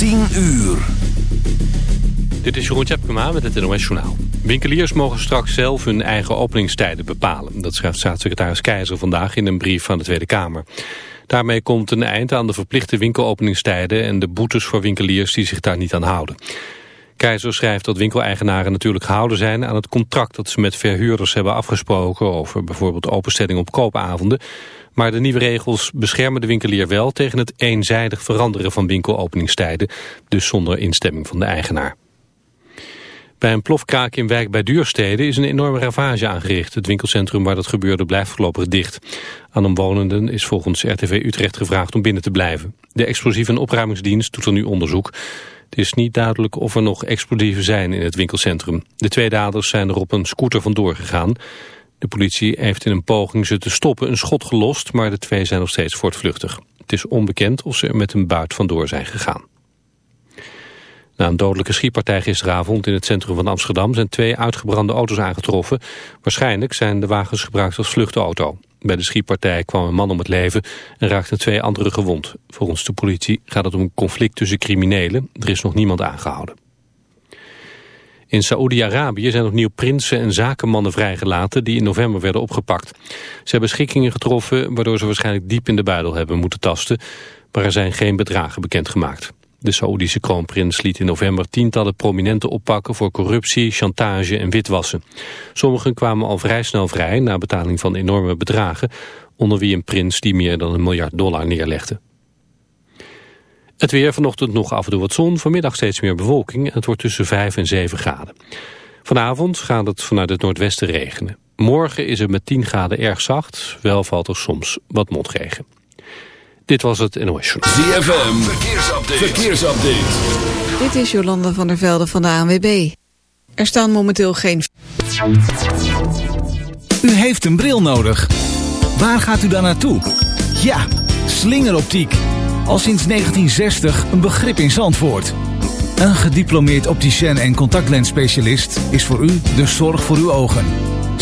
10 uur. Dit is Jeroen Tjepkema met het NOS Journaal. Winkeliers mogen straks zelf hun eigen openingstijden bepalen. Dat schrijft staatssecretaris Keizer vandaag in een brief van de Tweede Kamer. Daarmee komt een eind aan de verplichte winkelopeningstijden... en de boetes voor winkeliers die zich daar niet aan houden. Keizer schrijft dat winkeleigenaren natuurlijk gehouden zijn... aan het contract dat ze met verhuurders hebben afgesproken... over bijvoorbeeld openstelling op koopavonden... Maar de nieuwe regels beschermen de winkelier wel tegen het eenzijdig veranderen van winkelopeningstijden, dus zonder instemming van de eigenaar. Bij een plofkraak in wijk bij Duurstede is een enorme ravage aangericht. Het winkelcentrum waar dat gebeurde blijft voorlopig dicht. Aan omwonenden is volgens RTV Utrecht gevraagd om binnen te blijven. De explosieve en opruimingsdienst doet er nu onderzoek. Het is niet duidelijk of er nog explosieven zijn in het winkelcentrum. De twee daders zijn er op een scooter vandoor gegaan. De politie heeft in een poging ze te stoppen een schot gelost, maar de twee zijn nog steeds voortvluchtig. Het is onbekend of ze er met een buit vandoor zijn gegaan. Na een dodelijke schietpartij gisteravond in het centrum van Amsterdam zijn twee uitgebrande auto's aangetroffen. Waarschijnlijk zijn de wagens gebruikt als vluchtauto. Bij de schietpartij kwam een man om het leven en raakten twee anderen gewond. Volgens de politie gaat het om een conflict tussen criminelen. Er is nog niemand aangehouden. In Saoedi-Arabië zijn opnieuw prinsen en zakenmannen vrijgelaten die in november werden opgepakt. Ze hebben schikkingen getroffen waardoor ze waarschijnlijk diep in de buidel hebben moeten tasten, maar er zijn geen bedragen bekendgemaakt. De Saoedische kroonprins liet in november tientallen prominenten oppakken voor corruptie, chantage en witwassen. Sommigen kwamen al vrij snel vrij na betaling van enorme bedragen, onder wie een prins die meer dan een miljard dollar neerlegde. Het weer vanochtend nog af en toe wat zon, vanmiddag steeds meer bewolking. Het wordt tussen 5 en 7 graden. Vanavond gaat het vanuit het noordwesten regenen. Morgen is het met 10 graden erg zacht, wel valt er soms wat motregen. Dit was het NOS Journal. ZFM, verkeersupdate. verkeersupdate. Dit is Jolanda van der Velde van de ANWB. Er staan momenteel geen... U heeft een bril nodig. Waar gaat u dan naartoe? Ja, slingeroptiek al sinds 1960 een begrip in Zandvoort. Een gediplomeerd opticien en contactlensspecialist is voor u de zorg voor uw ogen.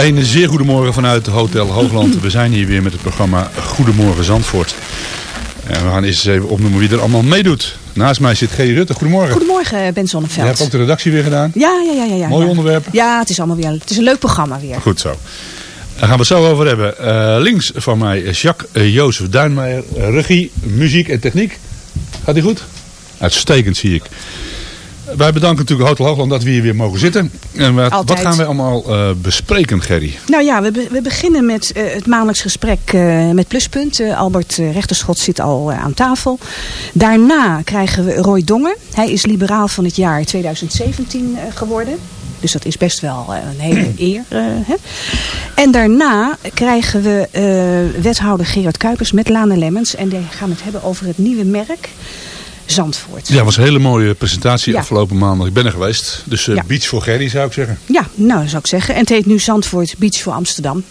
Een zeer goedemorgen vanuit Hotel Hoogland. We zijn hier weer met het programma Goedemorgen Zandvoort. En we gaan eerst eens even opnoemen wie er allemaal meedoet. Naast mij zit G. Rutte. Goedemorgen. Goedemorgen, Ben Je Zonneveld. hebt ook de redactie weer gedaan. Ja, ja, ja, ja, ja. Mooi ja. onderwerp. Ja, het is allemaal weer. Het is een leuk programma weer. Goed zo. Daar gaan we het zo over hebben. Eh, links van mij is Jacques eh, Jozef Duinmeijer. Eh, regie, muziek en techniek. Gaat die goed? Uitstekend zie ik. Wij bedanken natuurlijk Hotel Hoogland dat we hier weer mogen zitten. En wat, wat gaan wij allemaal eh, bespreken, Gerry? Nou ja, we, be- we beginnen met eh, het maandelijks gesprek eh, met Pluspunt. Albert Rechterschot zit al aan tafel. Daarna krijgen we Roy Dongen. Hij is liberaal van het jaar 2017 eh, geworden. Dus dat is best wel een hele eer. hè. En daarna krijgen we wethouder Gerard Kuipers met Lana Lemmens. En die gaan het hebben over het nieuwe merk Zandvoort. Ja, was een hele mooie presentatie Ja. afgelopen maandag. Ik ben er geweest. Dus eh, Ja. beach voor Gerry zou ik zeggen. Ja, nou zou ik zeggen. En het heet nu Zandvoort Beach voor Amsterdam.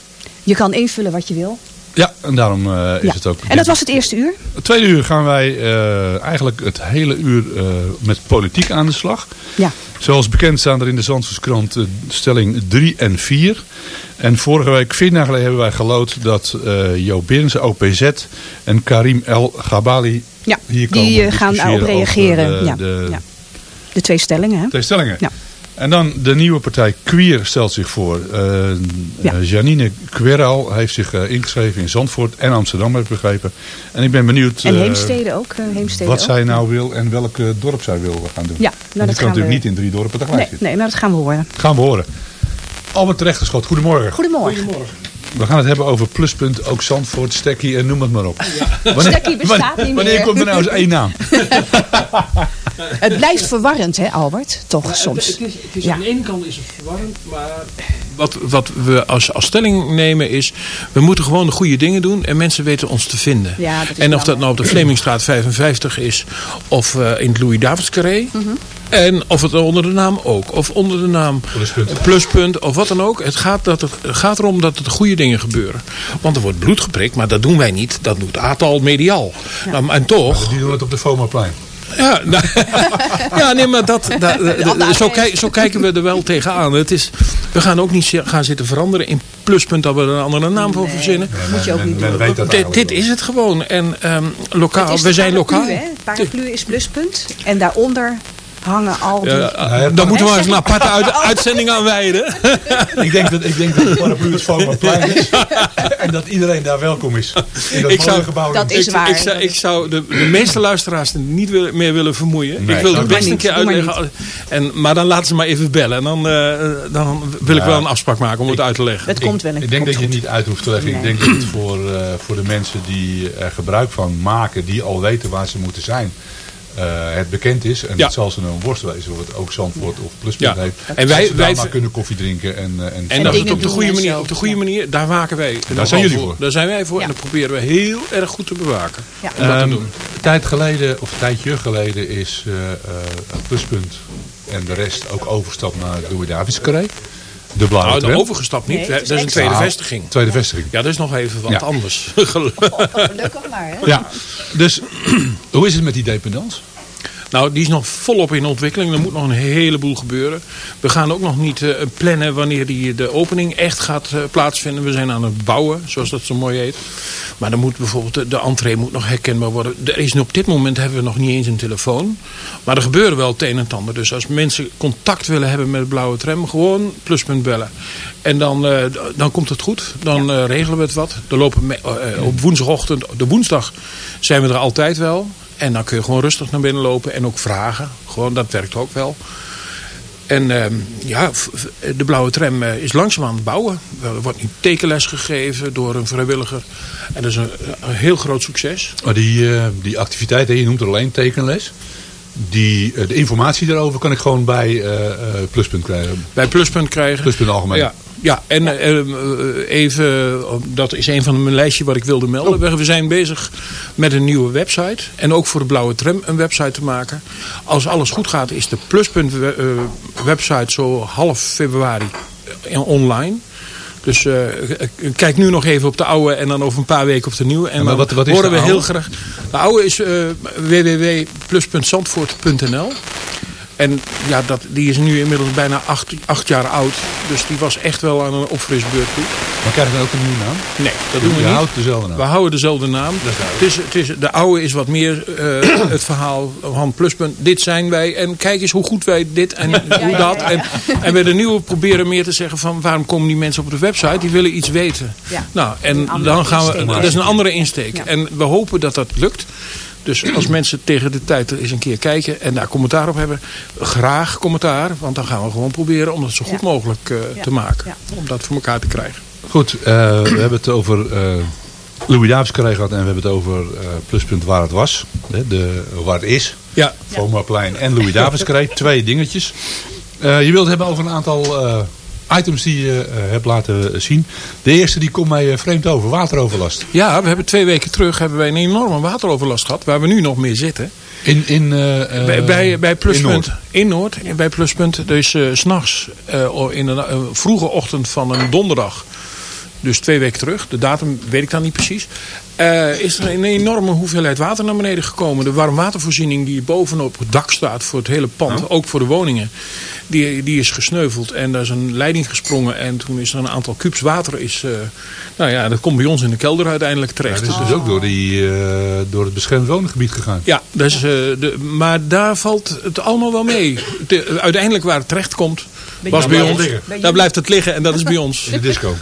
Je kan invullen wat je wil. Ja, en daarom eh, is Ja. het ook... En dat was het eerste uur. Het tweede uur gaan wij eh, eigenlijk het hele uur met politiek aan de slag. Ja. Zoals bekend staan er in de Zandvoortskrant stelling 3 en 4. En vorige week, vier dagen geleden, hebben wij geloot dat Jo Berens, OPZ en Karim El Gabali Ja, hier die, komen eh, gaan daarop reageren. Ja, de ja. De twee stellingen, hè? twee stellingen. Ja. En dan de nieuwe partij Queer stelt zich voor. Eh Ja. eh, Janine Queral heeft zich ingeschreven in Zandvoort en Amsterdam, heb ik begrepen. En ik ben benieuwd En eh, Heemstede ook. Heemstede wat ook. zij nou wil en welk dorp zij wil gaan doen. Ja, nou, dat kan gaan natuurlijk we- niet in drie dorpen tegelijk Nee, zitten. nee, maar dat gaan we horen. Gaan we horen. Albert Terechtgeschot, goedemorgen. Goedemorgen. We gaan het hebben over Pluspunt, ook Zandvoort, Stekkie en noem het maar op. Wanneer, Stekkie bestaat wanneer- niet Wanneer meer. komt er nou eens één naam? Het blijft verwarrend, hè Albert? Toch soms. Het is, het is Ja. Aan de ene kant is het verwarrend, maar wat, wat we als, als stelling nemen is... we moeten gewoon de goede dingen doen en mensen weten ons te vinden. Ja, en of dat nou op de Vlemingstraat 55 is of eh, in het Louis-Davids-carré... Mhm. En of het onder de naam ook. Of onder de naam Pluspunt. pluspunt. Of wat dan ook. Het gaat, dat het gaat erom dat er goede dingen gebeuren. Want er wordt bloed geprikt. Maar dat doen wij niet. Dat doet Atal medial. Nou, en toch. Die doen het op de Fomaplein. Ja, nou, ja nee, maar dat, da- da- zo, kijk, zo kijken we er wel tegenaan. Het is, we gaan ook niet gaan zitten veranderen in pluspunt dat we er een andere naam voor verzinnen. moet je ook niet Men doen. weet dat Dit, is het gewoon. En ehm, lokaal, we zijn paraplu, lokaal. Hè? Paraplu is pluspunt. En daaronder hangen al die... Ja, daar moeten we eens een aparte uit- uitzending aan wijden. Ik denk dat, ik denk dat de paraplu het Fomaplein is. en dat iedereen daar welkom is. In dat Ik zou- gebouw. Dat is ik, waar. Ik zou, ik zou de, de meeste luisteraars er niet meer willen vermoeien. Nee, ik wil het best een keer uitleggen. En, maar dan laten ze maar even bellen. En dan, eh, dan wil ik wel een afspraak maken om het uit te leggen. Het komt wel een Ik denk dat je het niet uit hoeft te leggen. Ik denk dat het voor, eh, voor de mensen die er gebruik van maken, die al weten waar ze moeten zijn, het bekend is. En Ja. het zal ze een worst wezen of het ook Zandvoort of Pluspunt Ja. heeft. En wij- wij- maar kunnen koffie drinken. En, eh, en, En dat het dingen op de goede manier, op de goede Ja. manier, daar waken wij. Daar zijn jullie voor. Daar zijn wij voor Ja. en dat proberen we heel erg goed te bewaken. Ja. Om dat te Ehm, doen. Een tijd geleden, of een tijdje geleden, is eh, eh, het Pluspunt en de rest ook overgestapt naar het Louis Davids. De blauwe Nou, de overgestapt niet. Nee, dat is is een tweede Ah, vestiging. Tweede vestiging. Ja, dat is nog even wat Ja. anders. Gelukkig maar, hè? Ja, dus hoe is het met die dependance? Nou, die is nog volop in ontwikkeling. Er moet nog een heleboel gebeuren. We gaan ook nog niet uh, plannen wanneer die, de opening echt gaat uh, plaatsvinden. We zijn aan het bouwen, zoals dat zo mooi heet. Maar dan moet bijvoorbeeld de, de entree moet nog herkenbaar worden. Er is op dit moment hebben we nog niet eens een telefoon. Maar er gebeuren wel het een en het ander. Dus als mensen contact willen hebben met de blauwe tram, gewoon pluspunt bellen. En dan, uh, dan komt het goed. Dan regelen we het wat. Lopen op woensdagochtend, de woensdag zijn we er altijd wel. En dan kun je gewoon rustig naar binnen lopen en ook vragen. Gewoon, dat werkt ook wel. En uh, ja, de blauwe tram uh, is langzaam aan het bouwen. Er wordt nu tekenles gegeven door een vrijwilliger. En dat is een, een heel groot succes. Maar die, uh, die activiteiten, je noemt er alleen tekenles. Die, de informatie daarover kan ik gewoon bij Pluspunt krijgen. Bij Pluspunt krijgen. Pluspunt algemeen. Ja, ja, en uh, even, dat is een van mijn lijstje wat ik wilde melden. Oh. We zijn bezig met een nieuwe website. En ook voor de Blauwe Tram een website te maken. Als alles goed gaat is de Pluspunt uh, website zo half februari online. Dus uh, kijk nu nog even op de oude en dan over een paar weken op de nieuwe. En ja, maar wat, horen we heel graag. De oude is www.plus.zandvoort.nl en ja, dat, die is nu inmiddels bijna acht, acht jaar oud. Dus die was echt wel aan een opfrisbeurt toe. Maar krijg je dan ook een nieuwe naam? Nee, dat doen we niet. Je houdt dezelfde naam? We houden dezelfde naam. Het is, het is, de oude is wat meer uh, het verhaal van pluspunt. Dit zijn wij en kijk eens hoe goed wij dit en ja, hoe ja, dat. Ja, en, en bij de nieuwe proberen meer te zeggen van waarom komen die mensen op de website? Die willen iets weten. Nou, en dan gaan we, dat is een andere insteek. En we hopen dat dat lukt. Dus als mensen tegen de tijd eens een keer kijken en daar commentaar op hebben, graag commentaar. Want dan gaan we gewoon proberen om het zo goed mogelijk uh, ja. te maken. Ja. Om dat voor elkaar te krijgen. Goed, uh, we hebben het over uh, Louis Davids gehad en we hebben het over pluspunt waar het was. De, waar het is. Ja. Vomaplein en Louis Davids Twee dingetjes. je wilt het hebben over een aantal items die je uh, hebt laten zien. De eerste die komt mij uh, vreemd over, wateroverlast. Ja, we hebben twee weken terug hebben wij een enorme wateroverlast gehad, waar we nu nog meer zitten. In, in, uh, bij, bij, bij Pluspunt. In Noord. In Noord, bij Pluspunt. Dus s s'nachts, in een vroege ochtend van een donderdag. Dus twee weken terug, de datum weet ik dan niet precies. Uh, is er een enorme hoeveelheid water naar beneden gekomen. De warmwatervoorziening die bovenop het dak staat voor het hele pand, oh. ook voor de woningen, die, die is gesneuveld. En daar is een leiding gesprongen en toen is er een aantal kubus water. Is, uh, nou ja, dat komt bij ons in de kelder uiteindelijk terecht. Ja, dat is dus ook door, die, uh, door het beschermd woongebied gegaan. Ja, dus, de, maar daar valt het allemaal wel mee. De, uiteindelijk waar het terecht komt, was bij ons. Daar blijft het liggen en dat is bij ons. In de disco.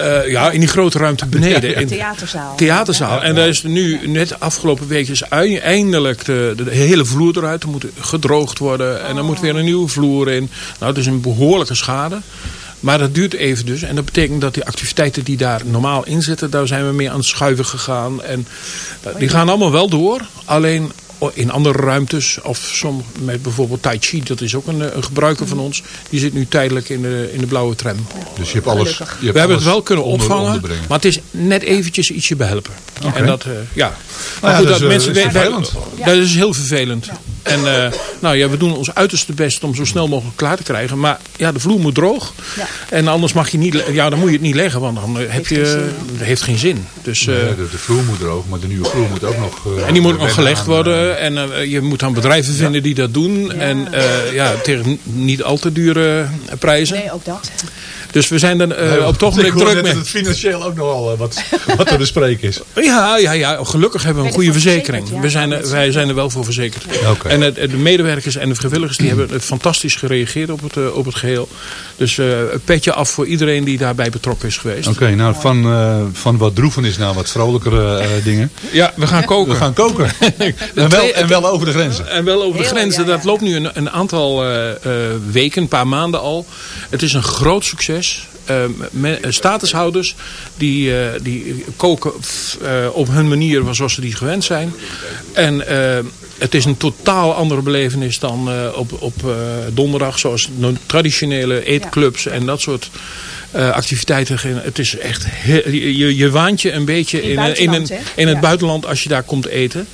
Uh, ja, in die grote ruimte beneden. In de theaterzaal. Theaterzaal. Ja. En daar is nu net afgelopen week is eindelijk de, de, hele vloer eruit. Er moet gedroogd worden. En er moet weer een nieuwe vloer in. Nou, het is een behoorlijke schade. Maar dat duurt even dus. En dat betekent dat die activiteiten die daar normaal in zitten... daar zijn we mee aan het schuiven gegaan. En die gaan allemaal wel door. Alleen in andere ruimtes. Of som, met bijvoorbeeld Tai Chi, dat is ook een, een gebruiker van ons. Die zit nu tijdelijk in de, in de blauwe tram. Dus je hebt alles je hebt We hebben het wel kunnen opvangen. Maar het is net eventjes ietsje behelpen. Okay. En dat, uh, ja. Maar nou ja, goed, dat, dat is, mensen uh, vervelend. Dat is heel vervelend. Ja. En uh, nou ja, we doen ons uiterste best om zo snel mogelijk klaar te krijgen. Maar ja, de vloer moet droog. Ja. En anders mag je niet, ja, dan moet je het niet leggen, want dan heb je, dat heeft geen zin. Dus, nee, de, de, vloer moet droog, maar de nieuwe vloer moet ook nog... en die moet ook nog gelegd worden. En je moet dan bedrijven vinden die dat doen. Ja. En uh, ja, tegen niet al te dure prijzen. Nee, ook dat. Dus we zijn er uh, op toch druk mee. dat het financieel ook nogal uh, wat, wat te bespreken is. Ja, ja, ja, gelukkig hebben we een goede verzekering. Ja. We zijn er, wij zijn er wel voor verzekerd. Okay. En het, de medewerkers en de vrijwilligers die hebben het fantastisch gereageerd op het, uh, op het geheel. Dus een petje af voor iedereen die daarbij betrokken is geweest. Oké, okay, nou van, van wat droevenis naar wat vrolijkere dingen. Ja, we gaan koken. We gaan koken. en, wel, en wel over de grenzen. En wel over de grenzen. Dat loopt nu een, een aantal weken, een paar maanden al. Het is een groot succes. Uh, statushouders die, uh, die koken uh, op hun manier zoals ze die gewend zijn. En het is een totaal andere belevenis dan op, op donderdag. Zoals traditionele eetclubs en dat soort activiteiten. Het is echt heel, je, je waant je een beetje in, in, in, een, in het ja. buitenland als je daar komt eten.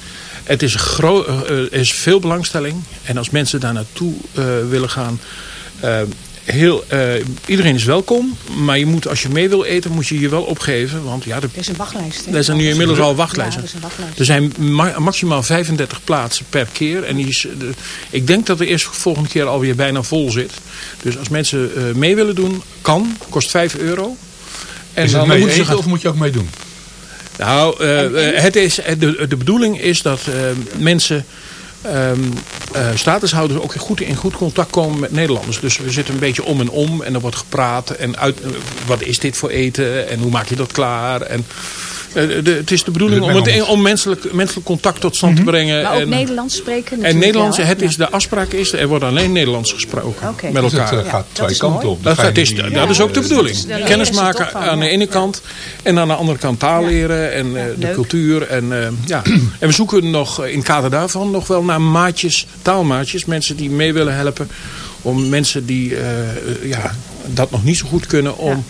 Het is, er is veel belangstelling. En als mensen daar naartoe willen gaan heel, eh, iedereen is welkom. Maar je moet, als je mee wil eten, moet je je wel opgeven. Want ja, de, Er is een wachtlijst. hè? er zijn nu inmiddels al Ja, wachtlijsten. er is een wachtlijst. Er zijn ma- maximaal 35 plaatsen per keer. En die is, de- ik denk dat de eerste volgende keer alweer bijna vol zit. Dus als mensen eh, mee willen doen, kan. Kost 5 euro. En is het dan mee moeten ze eten gaan- of moet je ook meedoen? nou, eh, eh, het is, de, de bedoeling is dat eh, mensen, ehm, eh, statushouders ook goed in goed contact komen met Nederlanders. Dus we zitten een beetje om en om en er wordt gepraat. En uit, eh, wat is dit voor eten en hoe maak je dat klaar? En, eh, de, het is de bedoeling om, het, om menselijk, menselijk contact tot stand te brengen. Maar ook en, Nederlands spreken en Nederlands, het is, de afspraak is, er wordt alleen Nederlands gesproken met Dus het elkaar. eh, gaat twee kanten op. Dat, is, die, dat is ook de bedoeling. daar leren Kennis ze toch maken van, aan de ene kant. En aan de andere kant taal leren. En eh, de cultuur. En, eh, ja. en we zoeken nog in het kader daarvan nog wel naar maatjes, taalmaatjes. Mensen die mee willen helpen. Om mensen die ja, dat nog niet zo goed kunnen om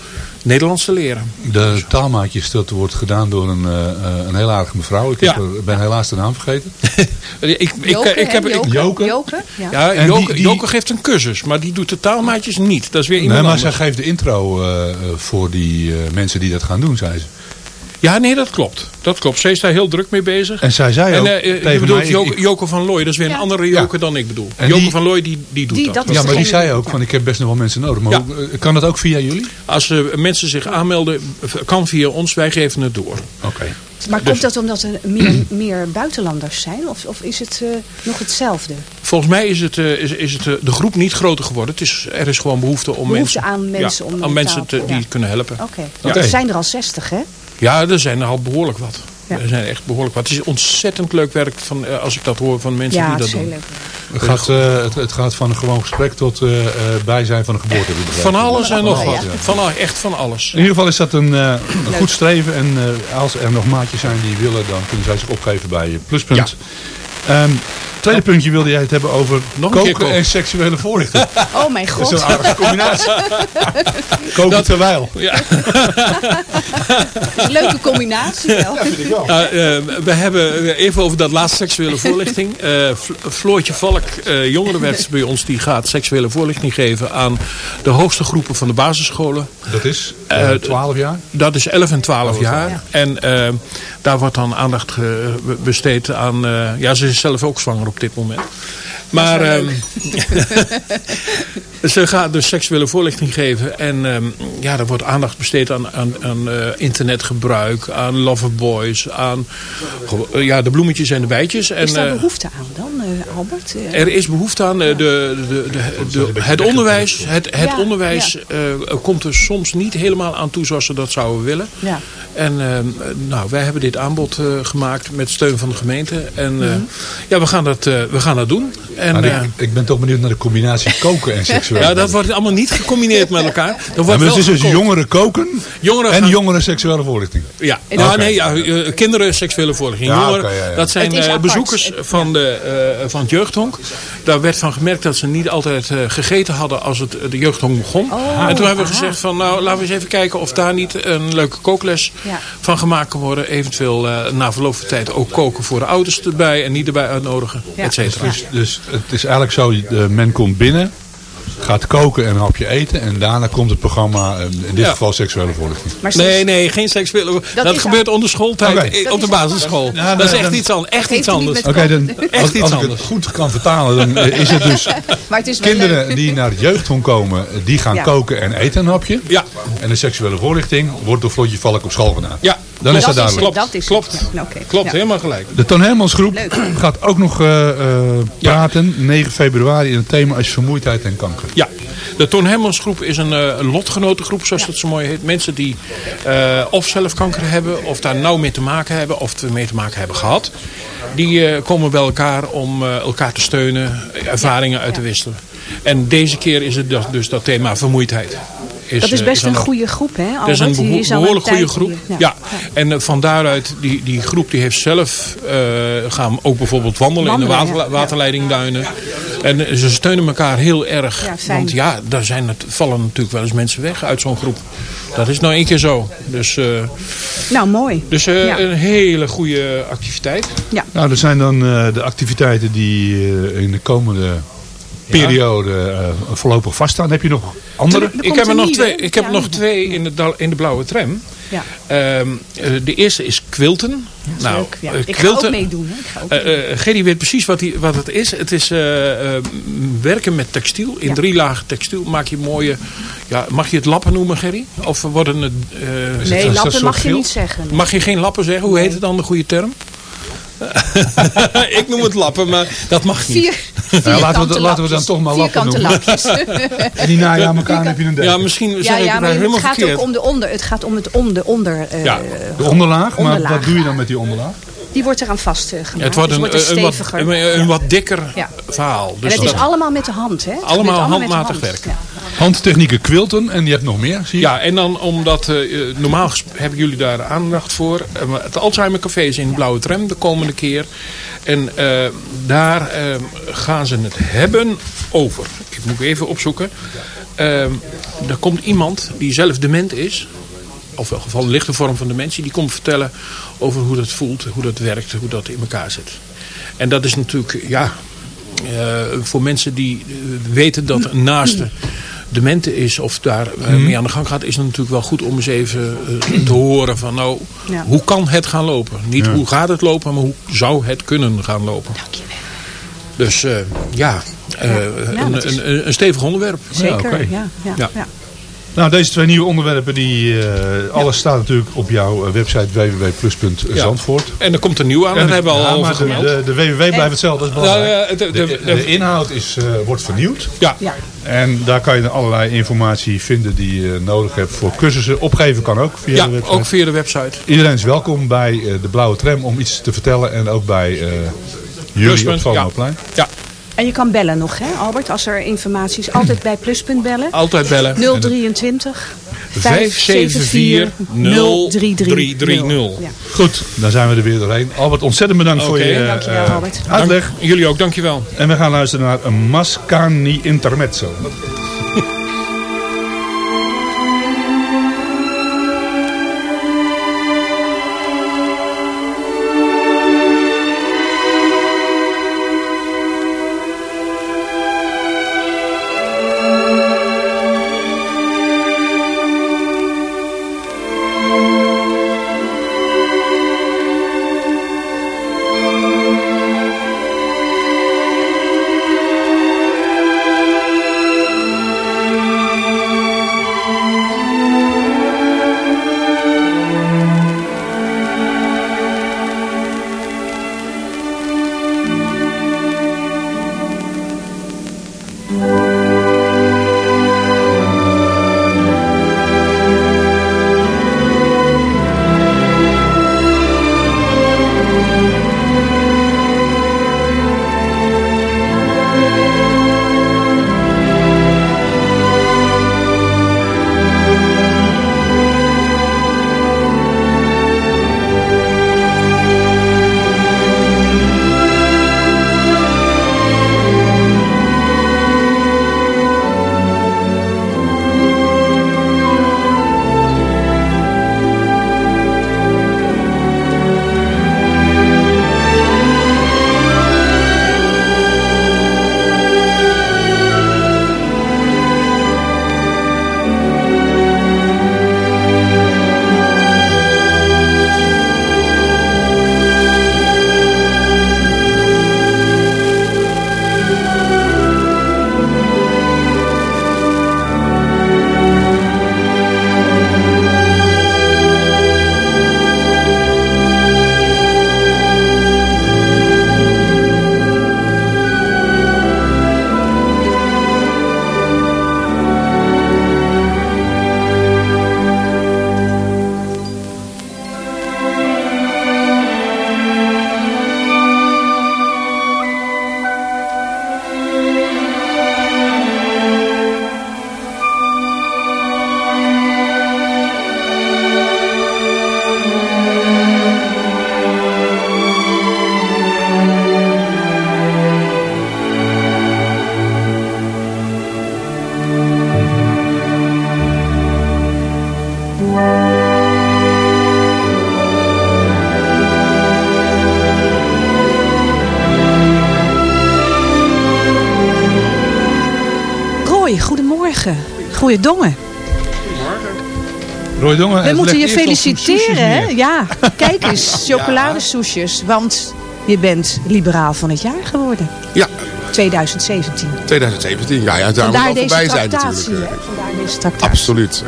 Nederlands te leren. De taalmaatjes, dat wordt gedaan door een, eh, eh, een heel aardige mevrouw. Ik Ja. er- ben helaas de naam vergeten. ik, ik, Joke, ik, heb, hè? ik, Joke. Joke? Joke, ja. ja, En Joke, die- die- Joke geeft een cursus. Maar die doet de taalmaatjes niet. Dat is weer Nee, iemand maar zij geeft de intro eh, eh, voor die eh, mensen die dat gaan doen, zei ze. Ja, nee, dat klopt. Dat klopt. Zij is daar heel druk mee bezig. En zij zei En ook je bedoelt mij... Joke, ik- Joke van Looy. Dat is weer een andere Joke dan ik bedoel. En Joke die- van Looy die, die doet Die- dat. ja, maar die zei ook van ik heb best nog wel mensen nodig. Maar Ja. hoe- eh, kan dat ook via jullie? Als eh, mensen zich aanmelden, kan via ons. Wij geven het door. Oké. Maar komt dat omdat er meer, meer buitenlanders zijn? Of, of is het eh, nog hetzelfde? Volgens mij is, het, is, is het, de groep niet groter geworden. Het is, er is gewoon behoefte om Behoefte mensen, aan mensen ja, om aan mensen te, die ja. kunnen helpen. Oké. Want er zijn er al 60, hè? Ja, er zijn er al behoorlijk wat. Ja. Er zijn echt behoorlijk wat. Het is ontzettend leuk werk van, eh, als ik dat hoor van mensen Ja, die het dat is heel doen. leuk. Het gaat, eh, het, het gaat van een gewoon gesprek tot eh, eh, bijzijn van een geboorte. Van alles en nog Ja. wat. Van, echt van alles. In ieder geval is dat een, eh, een goed streven. En eh, als er nog maatjes zijn die willen, dan kunnen zij zich opgeven bij Pluspunt. Ehm, tweede puntje wilde jij het hebben over Nog een keer koken koken. en seksuele voorlichting. Oh mijn Dat is god. een aardige combinatie. koken terwijl. Ja. Leuke combinatie wel. Ja, eh, we hebben even over dat laatste seksuele voorlichting. Eh, Fl- Floortje Valk, eh jongerenwerkster bij ons, die gaat seksuele voorlichting geven aan de hoogste groepen van de basisscholen. Dat is eh, Eh, 12 jaar. Dat is 11 en 12 Oh, jaar. ja. En eh, daar wordt dan aandacht besteed aan... eh, ja, ze is zelf ook zwanger op dit moment. Maar ehm, ze gaat dus seksuele voorlichting geven. En ehm, ja, er wordt aandacht besteed aan, aan, aan eh, internetgebruik, aan loverboys, aan eh, ja, de bloemetjes en de bijtjes. En, Is daar eh, behoefte aan dan, eh, Albert? Er is behoefte aan. De, de, de, de- het onderwijs, het, het Ja, onderwijs eh, komt er soms niet helemaal aan toe zoals ze dat zouden willen. ja. En eh, nou, wij hebben dit aanbod eh, gemaakt met steun van de gemeente. En Mhm. eh, ja, we gaan, dat, eh, we gaan dat doen. En, ik, ik ben toch benieuwd naar de combinatie koken en seksueel. Ja, dat wordt allemaal niet gecombineerd met elkaar. Er Ja, wordt het is dus jongeren koken Jongeren en gaan- jongeren seksuele voorlichting. Ja, En ja Oké. nee, ja, eh, kinderen seksuele voorlichting. Ja, Jongeren, oké, ja, ja. dat zijn eh, bezoekers Het- van, de, eh, van het jeugdhonk. Daar werd van gemerkt dat ze niet altijd eh, gegeten hadden als het de jeugdhonk begon. Oh, en toen hebben we aha. gezegd van nou laten we eens even kijken of daar niet een leuke kookles Ja. van gemaakt kan worden. Eventueel eh, na verloop van tijd ook koken voor de ouders erbij en niet erbij uitnodigen, Ja. et cetera. Dus, dus het is eigenlijk zo, de, men komt binnen, gaat koken en een hapje eten. En daarna komt het programma, eh, in dit Ja. geval seksuele voorlichting. Nee, nee, geen seksuele. Dat, is gebeurt onder schooltijd eh, Dat op de is basisschool. Ja, dat is dan- echt iets, an- echt iets er anders. dan Echt als, iets als ik het anders. goed kan vertalen, dan eh, is het dus Maar het is kinderen leuk. die naar het jeugdhonk komen, die gaan Ja. koken en eten een hapje. Ja. En de seksuele voorlichting wordt door Flotje Valk op school gedaan. Ja, Dan is dat Dat is duidelijk. dat is. Klopt. Klopt, Ja. helemaal gelijk. De Toon Hermans groep Leuk. gaat ook nog eh, eh, praten, 9 februari, in het thema is vermoeidheid en kanker. Ja, de Toon Hermans groep is een, eh, een lotgenotengroep, zoals dat zo mooi heet. Mensen die eh, of zelf kanker hebben, of daar nauw mee te maken hebben, of er mee te maken hebben gehad. Die eh, komen bij elkaar om eh, elkaar te steunen, ervaringen uit te wisselen. En deze keer is het dus- dus dat thema vermoeidheid. Is, Dat is eh, best een de- goede groep, hè? Dat is Albert? een Die beho- is al behoorlijk een goede groep. Ja. En eh, van daaruit, die, die groep die heeft zelf, eh, gaan ook bijvoorbeeld wandelen, in de water, ja. waterleidingduinen. En ze steunen elkaar heel erg. Want ja, daar zijn het, vallen natuurlijk wel eens mensen weg uit zo'n groep. Dat is nou één keer zo. Dus, eh, Nou, mooi. dus eh, Ja. een hele goede activiteit. Ja. Nou, dat zijn dan eh, de activiteiten die eh, in de komende periode uh, voorlopig vaststaan. Heb je nog andere? ik heb er nog twee, ik heb nog twee in de, in de blauwe tram. Ja. Uh, de eerste is quilten. nou, leuk, ja. Ik quilten, ga ook meedoen. Hè? Ik ga ook meedoen. Gerry weet precies wat, die, wat het is. Het is werken met textiel. In drie lagen textiel maak je mooie... Ja, mag je het lappen noemen, Gerry? Of worden het... nee, lappen mag je niet zeggen. Mag je geen lappen zeggen? Hoe heet het dan, de goede term? ik noem het lappen, maar dat mag niet. Vier, ja, laten, we, laten we dan toch maar lappen noemen. en die naaien aan elkaar heb je een derde. Ja, misschien ja, ja, maar het gaat ook om de onder. Het gaat om het om de onder. Uh, ja. De onderlaag, maar wat doe je dan met die onderlaag? Die wordt eraan vastgemaakt. Ja, het wordt een, dus een, wat, een, een, wat dikker verhaal. Dus en het is allemaal met de hand, hè? allemaal handmatig werk. Handtechnieken quilten en je hebt nog meer, zie? Ja, en dan omdat, uh, normaal hebben jullie daar aandacht voor. Uh, het Alzheimer Café is in Blauwe Tram de komende keer. En daar gaan ze het hebben over. Ik moet even opzoeken. er komt iemand die zelf dement is of in geval een lichte vorm van dementie, die komt vertellen over hoe dat voelt, hoe dat werkt, hoe dat in elkaar zit. En dat is natuurlijk, ja, voor mensen die weten dat een naaste demente is of daar uh, mee aan de gang gaat, is het natuurlijk wel goed om eens even uh, te horen van nou, ja. hoe kan het gaan lopen? Niet ja. hoe gaat het lopen, maar hoe zou het kunnen gaan lopen? Dankjewel. Dus uh, ja, ja. Een, een, een, stevig onderwerp. Zeker, okay. ja, ja, ja. Nou, deze twee nieuwe onderwerpen, die, uh, alles staat natuurlijk op jouw website www.plus.zandvoort. Ja. En er komt een nieuw aan, dat hebben we al over gemeld. De, de, www blijft hetzelfde, dat is belangrijk. de, de, de, inhoud is, uh, wordt vernieuwd. Ja. ja. En daar kan je allerlei informatie vinden die je nodig hebt voor cursussen. Opgeven kan ook via ja, de website. ook via de website. Iedereen is welkom bij uh, de Blauwe Tram om iets te vertellen. En ook bij jullie op Valmoplein. Ja. En je kan bellen nog, hè Albert, als er informatie is. Altijd bij Pluspunt bellen. Altijd bellen. 023 574 0330. Ja. Goed, dan zijn we er weer doorheen. Albert, ontzettend bedankt okay. voor je dankjewel, uh, Albert. uitleg. Dank, jullie ook, dankjewel. En we gaan luisteren naar een Mascani Intermezzo. Goedemorgen. Goeie dongen. Roy Dongen, We moeten je feliciteren, hè? Ja, kijk eens, chocoladesoesjes. Want je bent liberaal van het jaar geworden. Ja, 2017. 2017. Ja, ja daar moet deze voorbij zijn natuurlijk. hè? Vandaar deze tractatie. Absoluut.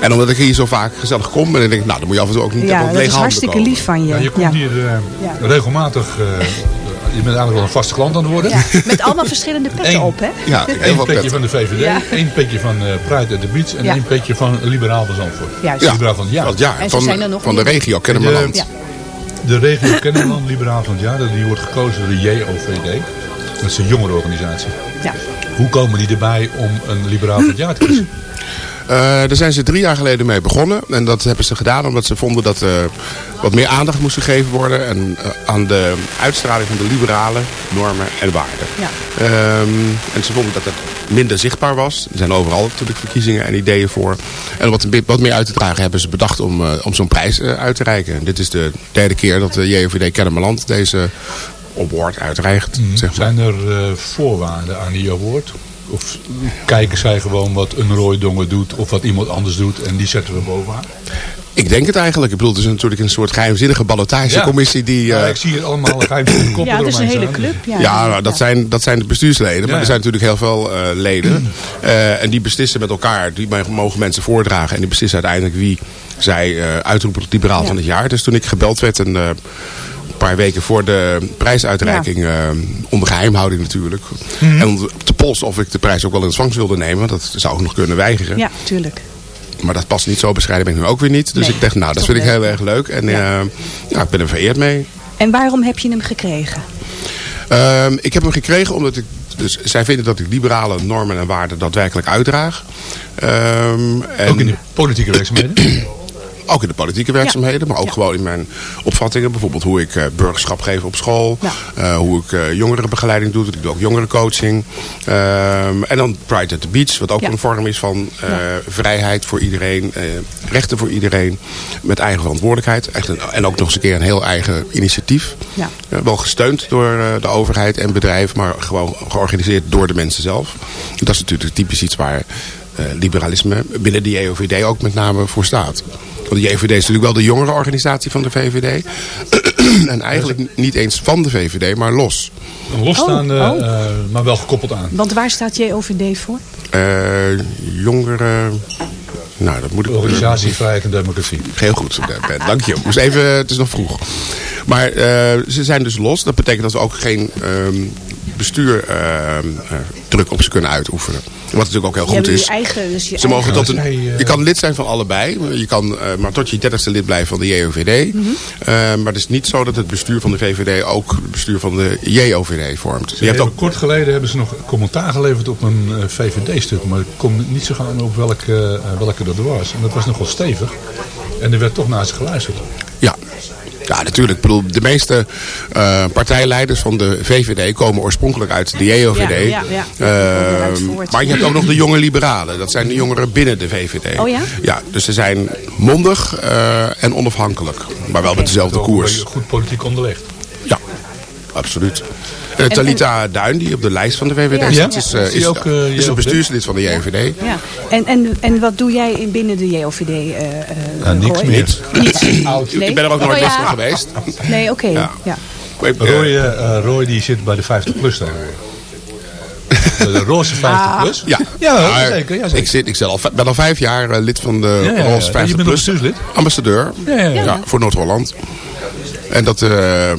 En omdat ik hier zo vaak gezellig kom, en dan denk ik, nou, dan moet je af en toe ook niet Ja, op dat lege is handen hartstikke komen. lief van je. Ja, je komt Ja. hier eh, Ja. regelmatig, eh, je bent eigenlijk wel een vaste klant aan het worden. Ja, met allemaal verschillende petten Eén. op, hè? Ja, wel petje pet. van de VVD, Ja. één petje van eh Pride at the Beach en Ja. één petje van Liberaal van Zandvoort. Juist. Ja, Liberaal van het jaar. jaar. En Van, zijn er nog van de regio Kennemerland. Ja. De regio Kennemerland Liberaal van het jaar, die wordt gekozen door de JOVD. Dat is een jongerenorganisatie. Ja. Hoe komen die erbij om een Liberaal van het jaar te kiezen? Eh, daar zijn ze drie jaar geleden mee begonnen. En dat hebben ze gedaan omdat ze vonden dat er wat meer aandacht moest gegeven worden. En, eh, aan de uitstraling van de liberale normen en waarden. Ja. Ehm, en ze vonden dat het minder zichtbaar was. Er zijn overal natuurlijk verkiezingen en ideeën voor. En om wat, wat meer uit te dragen hebben ze bedacht om, eh, om zo'n prijs eh, uit te reiken. En dit is de derde keer dat de JOVD Kennemerland deze award uitreikt. zeg maar. Zijn er eh, voorwaarden aan die award? Of kijken zij gewoon wat een Roy Dongen doet of wat iemand anders doet en die zetten we bovenaan? Ik denk het eigenlijk. Ik bedoel, het is natuurlijk een soort geheimzinnige ballotagecommissie die... Ja, eh, ik zie hier allemaal geheimzinnige koppen Ja, het is een hele club. Ja, Ja, nou, dat, zijn, dat zijn de bestuursleden. Maar Ja, er ja. zijn natuurlijk heel veel eh, leden. Eh, en die beslissen met elkaar. Die mogen mensen voordragen. En die beslissen uiteindelijk wie zij eh, uitroepen tot liberaal Ja. van het jaar. Dus toen ik gebeld werd eh, paar weken voor de prijsuitreiking. eh, onder geheimhouding natuurlijk. Mhm. En om te polsen of ik de prijs ook wel in ontvangst wilde nemen. Dat zou ik nog kunnen weigeren. Ja, tuurlijk. Maar dat past niet zo bescheiden ben ik nu ook weer niet. Dus Nee, ik dacht, nou, dat vind ik heel erg leuk. En Ja. eh, ja, ik ben er vereerd mee. En waarom heb je hem gekregen? Ehm, ik heb hem gekregen omdat ik, dus zij vinden dat ik liberale normen en waarden daadwerkelijk uitdraag. Ehm, en Ook in de politieke werkzaamheden? ook in de politieke werkzaamheden, maar ook gewoon in mijn opvattingen. Bijvoorbeeld hoe ik eh, burgerschap geef op school. Eh, hoe ik eh, jongerenbegeleiding doe. Ik doe ook jongerencoaching. Ehm, en dan Pride at the Beach, wat ook een vorm is van vrijheid voor iedereen. rechten voor iedereen. Met eigen verantwoordelijkheid. Echt een- en ook nog eens een keer een heel eigen initiatief. Ja. Wel gesteund door de overheid en bedrijf, maar gewoon georganiseerd door de mensen zelf. Dat is natuurlijk typisch iets waar liberalisme binnen de JOVD ook met name voor staat. Want de JOVD is natuurlijk wel de jongere organisatie van de VVD. en eigenlijk niet eens van de VVD, maar los. Een losstaande, Oh, oh. eh, maar wel gekoppeld aan. Want waar staat JOVD voor? Eh jongeren... Nou, dat moet ik... Organisatie, Vrijheid en Democratie. Heel goed, eh, Ben. Dank je. Moest even, het is nog vroeg. Maar eh, ze zijn dus los. Dat betekent dat we ook geen ehm, bestuur ehm, eh, druk op ze kunnen uitoefenen. Wat natuurlijk ook heel goed is. je eigen... Dus je Ze mogen tot een, eh, je kan lid zijn van allebei. Je kan eh, maar tot je dertigste lid blijven van de JOVD. Mhm. Maar het is niet zo dat het bestuur van de VVD ook het bestuur van de JOVD vormt. Je hebt ook Kort geleden hebben ze nog commentaar geleverd op een eh, VVD-stuk. Maar ik kom niet zo gauw op welke, eh, welke dat was. En dat was nogal stevig. En er werd toch naar ze geluisterd. Ja. Ja, natuurlijk. Ik bedoel, de meeste eh, partijleiders van de VVD komen oorspronkelijk uit de JOVD. Ja, ja, ja. Eh, maar je hebt ook nog de jonge liberalen. Dat zijn de jongeren binnen de VVD. Oh ja? Ja, dus ze zijn mondig eh, en onafhankelijk. Maar wel met dezelfde koers. Goed politiek onderlegd. Ja, absoluut. Eh, Talita Duin, die op de lijst van de VVD Ja. zit, Ja. is, eh, Is die is, ook, eh, is een JOVD? bestuurslid van de JVD. Ja. En, en, en wat doe jij in binnen de JOVD, eh eh Ja, niks Roy? meer. Niets. Ik ben er ook nooit Oh, ja. van geweest. Nee, oké. Ja. Ja. Eh, Roy, eh, Roy die zit bij de 50 plus tegenwoordig. De roze 50 plus? Ja, Ja, zeker, ja, zeker. Ik, zit, ik zit al, ben al vijf jaar eh, lid van de Ja, ja, ja. Roze Je 50 bent ook Plus. bestuurslid? Ambassadeur. Ja, ja, ja. voor Noord-Holland. En dat, eh,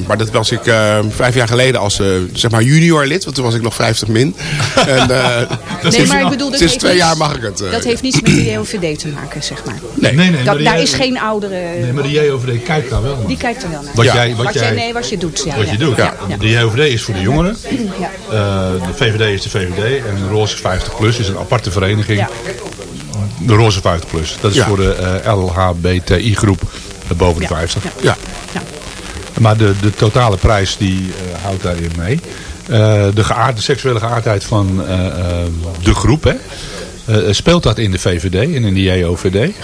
maar dat was ik eh, vijf jaar geleden als eh, zeg maar junior lid. Want toen was ik nog 50 min. en, eh, Nee, sinds, maar ik bedoel, dat sinds twee niets- jaar mag ik het. Dat heeft niets met de JOVD te maken, zeg maar. nee. Nee, nee. Dat, maar daar die- is geen oudere... Nee, maar de JOVD kijkt daar wel naar. Die kijkt er wel naar. Wat Ja. jij, wat Wat jij, jij, nee, wat je doet. Ja, wat ja. je doet. Ja. De JOVD is voor de jongeren. Ja. Eh, de VVD is de VVD. En de Roze 50 plus is een aparte vereniging. Ja. De Roze 50 plus. Dat is Ja. voor de eh, LHBTI groep boven de Ja. 50. Ja. Ja. Maar de, de totale prijs die eh, houdt daarin mee. Eh, de, geaard, de seksuele geaardheid van eh, de groep. Hè? Speelt dat in de VVD en in de JOVD?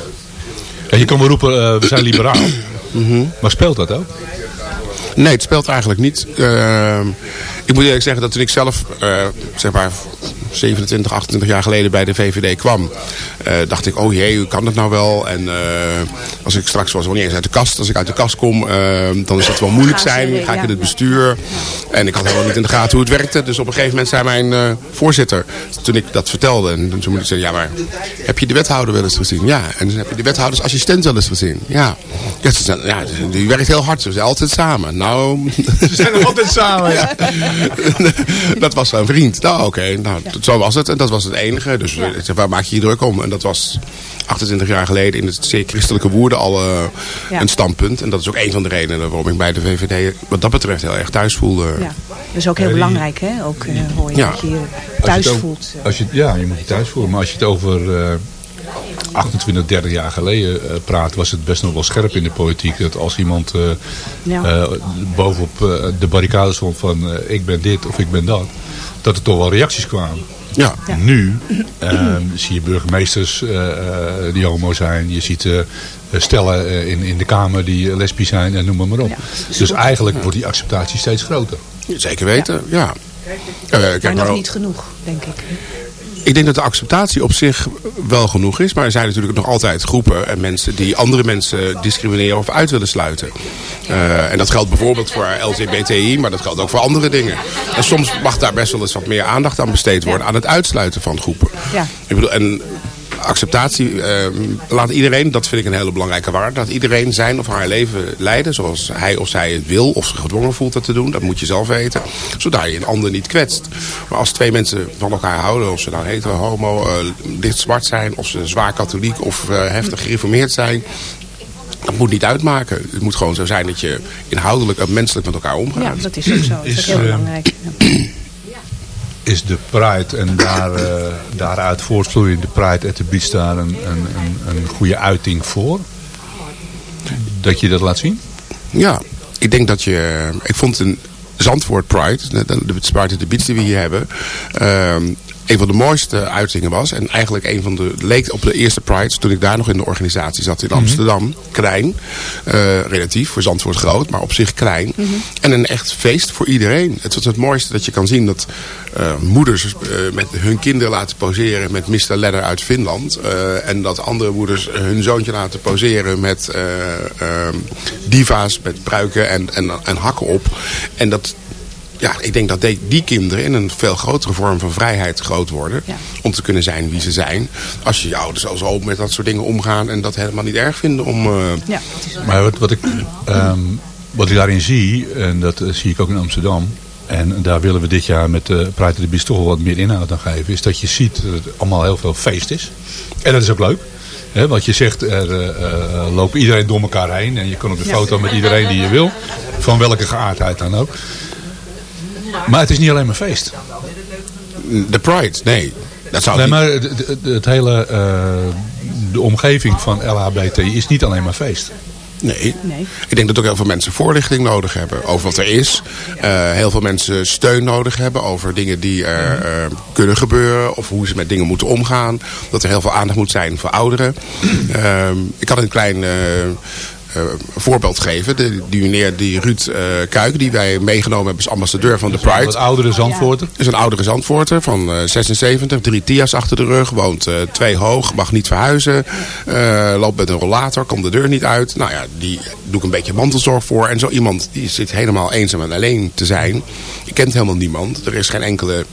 En je kan wel roepen, we zijn liberaal. Maar speelt dat ook? Nee, het speelt eigenlijk niet. Ik moet eerlijk zeggen dat toen ik zelf, zeg maar, 27, 28 jaar geleden bij de VVD kwam, eh, dacht ik, oh jee, hoe kan dat nou wel? En eh, als ik straks was, wel niet eens uit de kast, als ik uit de kast kom, eh, dan is dat wel moeilijk zijn. Ga ik in het bestuur? En ik had helemaal niet in de gaten hoe het werkte. Dus op een gegeven moment zei mijn eh, voorzitter, toen ik dat vertelde, en toen moet ik zeggen, ja maar, heb je de wethouder wel eens gezien? Ja. En dan heb je de wethoudersassistent wel eens gezien? Ja. Ja, ze zei, ja die werkt heel hard, ze zijn altijd samen. Nou... Ze zijn nog altijd samen, ja. dat was een vriend. Nou, oké. Nou, zo was het. En dat was het enige. Dus ik zeg, waar maak je je druk om? En dat was 28 jaar geleden in het zeer christelijke woorden al eh, Ja. een standpunt. En dat is ook een van de redenen waarom ik bij de VVD wat dat betreft heel erg thuis voelde. Ja. Dat is ook heel Ja, die- belangrijk, hè? Ook eh, hoor je Ja. dat je je Als je thuis voelt. eh. Als je, ja, je moet je thuis voelen. Maar als je het over eh 28, 30 jaar geleden eh, praat, was het best nog wel scherp in de politiek. Dat als iemand eh, Ja. eh, bovenop eh, de barricade stond van eh, ik ben dit of ik ben dat, dat er toch wel reacties kwamen. Ja. Ja. Nu ehm, zie je burgemeesters eh, eh, die homo zijn. Je ziet eh, stellen eh, in, in de Kamer die lesbisch zijn en noem maar, maar op. Ja. Dus eigenlijk wordt die acceptatie steeds groter. Zeker weten, ja. Eh, kijk, Maar maar nog niet genoeg, denk ik. Ik denk dat de acceptatie op zich wel genoeg is. Maar er zijn natuurlijk nog altijd groepen en mensen die andere mensen discrimineren of uit willen sluiten. Eh, en dat geldt bijvoorbeeld voor LGBTI, maar dat geldt ook voor andere dingen. En soms mag daar best wel eens wat meer aandacht aan besteed worden. Aan het uitsluiten van groepen. Ja. Ik bedoel, en acceptatie eh, laat iedereen, dat vind ik een hele belangrijke waarde, dat iedereen zijn of haar leven leiden zoals hij of zij het wil of zich gedwongen voelt dat te doen. Dat moet je zelf weten, zodat je een ander niet kwetst. Maar als twee mensen van elkaar houden, of ze nou hetero, homo, eh, licht zwart zijn, of ze zwaar katholiek of eh, heftig gereformeerd zijn, dat moet niet uitmaken. Het moet gewoon zo zijn dat je inhoudelijk en menselijk met elkaar omgaat. Ja, dat is ook zo. Dat is Is, heel belangrijk. Ja. Is de Pride en daar, eh, daaruit voortvloeiend de Pride at the Beach daar een, een, een, goede uiting voor? Dat je dat laat zien? Ja, ik denk dat je... Ik vond een Zandvoort Pride, de, de, de Pride at the Beach die we hier hebben... ehm, een van de mooiste uitingen was. En eigenlijk een van de... leek op de eerste Pride, toen ik daar nog in de organisatie zat in Amsterdam. Klein. eh, relatief, voor Zandvoort groot, maar op zich klein. En een echt feest voor iedereen. Het was het mooiste dat je kan zien dat eh, moeders eh, met hun kinderen laten poseren met Mr. Leather uit Finland. en dat andere moeders hun zoontje laten poseren met diva's, met pruiken en, en, en hakken op. En dat ja, ik denk dat die, die kinderen in een veel grotere vorm van vrijheid groot worden. Ja. Om te kunnen zijn wie ze zijn. Als je je ouders al zo met dat soort dingen omgaan en dat helemaal niet erg vinden om... eh, Ja, Maar wat, wat, ik, ehm, wat ik daarin zie, en dat eh, zie ik ook in Amsterdam... en daar willen we dit jaar met de Pride toch wel wat meer inhoud aan geven... is dat je ziet dat het allemaal heel veel feest is. En dat is ook leuk. Hè, wat je zegt, er eh, eh, lopen iedereen door elkaar heen... en je kan op de foto met iedereen die je wil. Van welke geaardheid dan ook. Maar het is niet alleen maar feest. de Pride, nee. Dat zou Nee, maar het, hele, eh, de omgeving van LHBTI is niet alleen maar feest. Nee. Nee. Ik denk dat ook heel veel mensen voorlichting nodig hebben over wat er is. Eh, heel veel mensen steun nodig hebben over dingen die er eh, kunnen gebeuren. Of hoe ze met dingen moeten omgaan. Dat er heel veel aandacht moet zijn voor ouderen. Ehm, ik kan een klein... eh, eh, voorbeeld geven. De, die meneer, die Ruud eh Kuik, die wij meegenomen hebben als ambassadeur van de Pride. Wat oudere Zandvoorten. is een oudere Zandvoorter van eh, 76, drie Tia's achter de rug, woont eh, twee hoog, mag niet verhuizen, eh, loopt met een rollator, komt de deur niet uit. Nou ja, die doe ik een beetje mantelzorg voor. En zo iemand die zit helemaal eenzaam en alleen te zijn. Je kent helemaal niemand. Er is geen enkele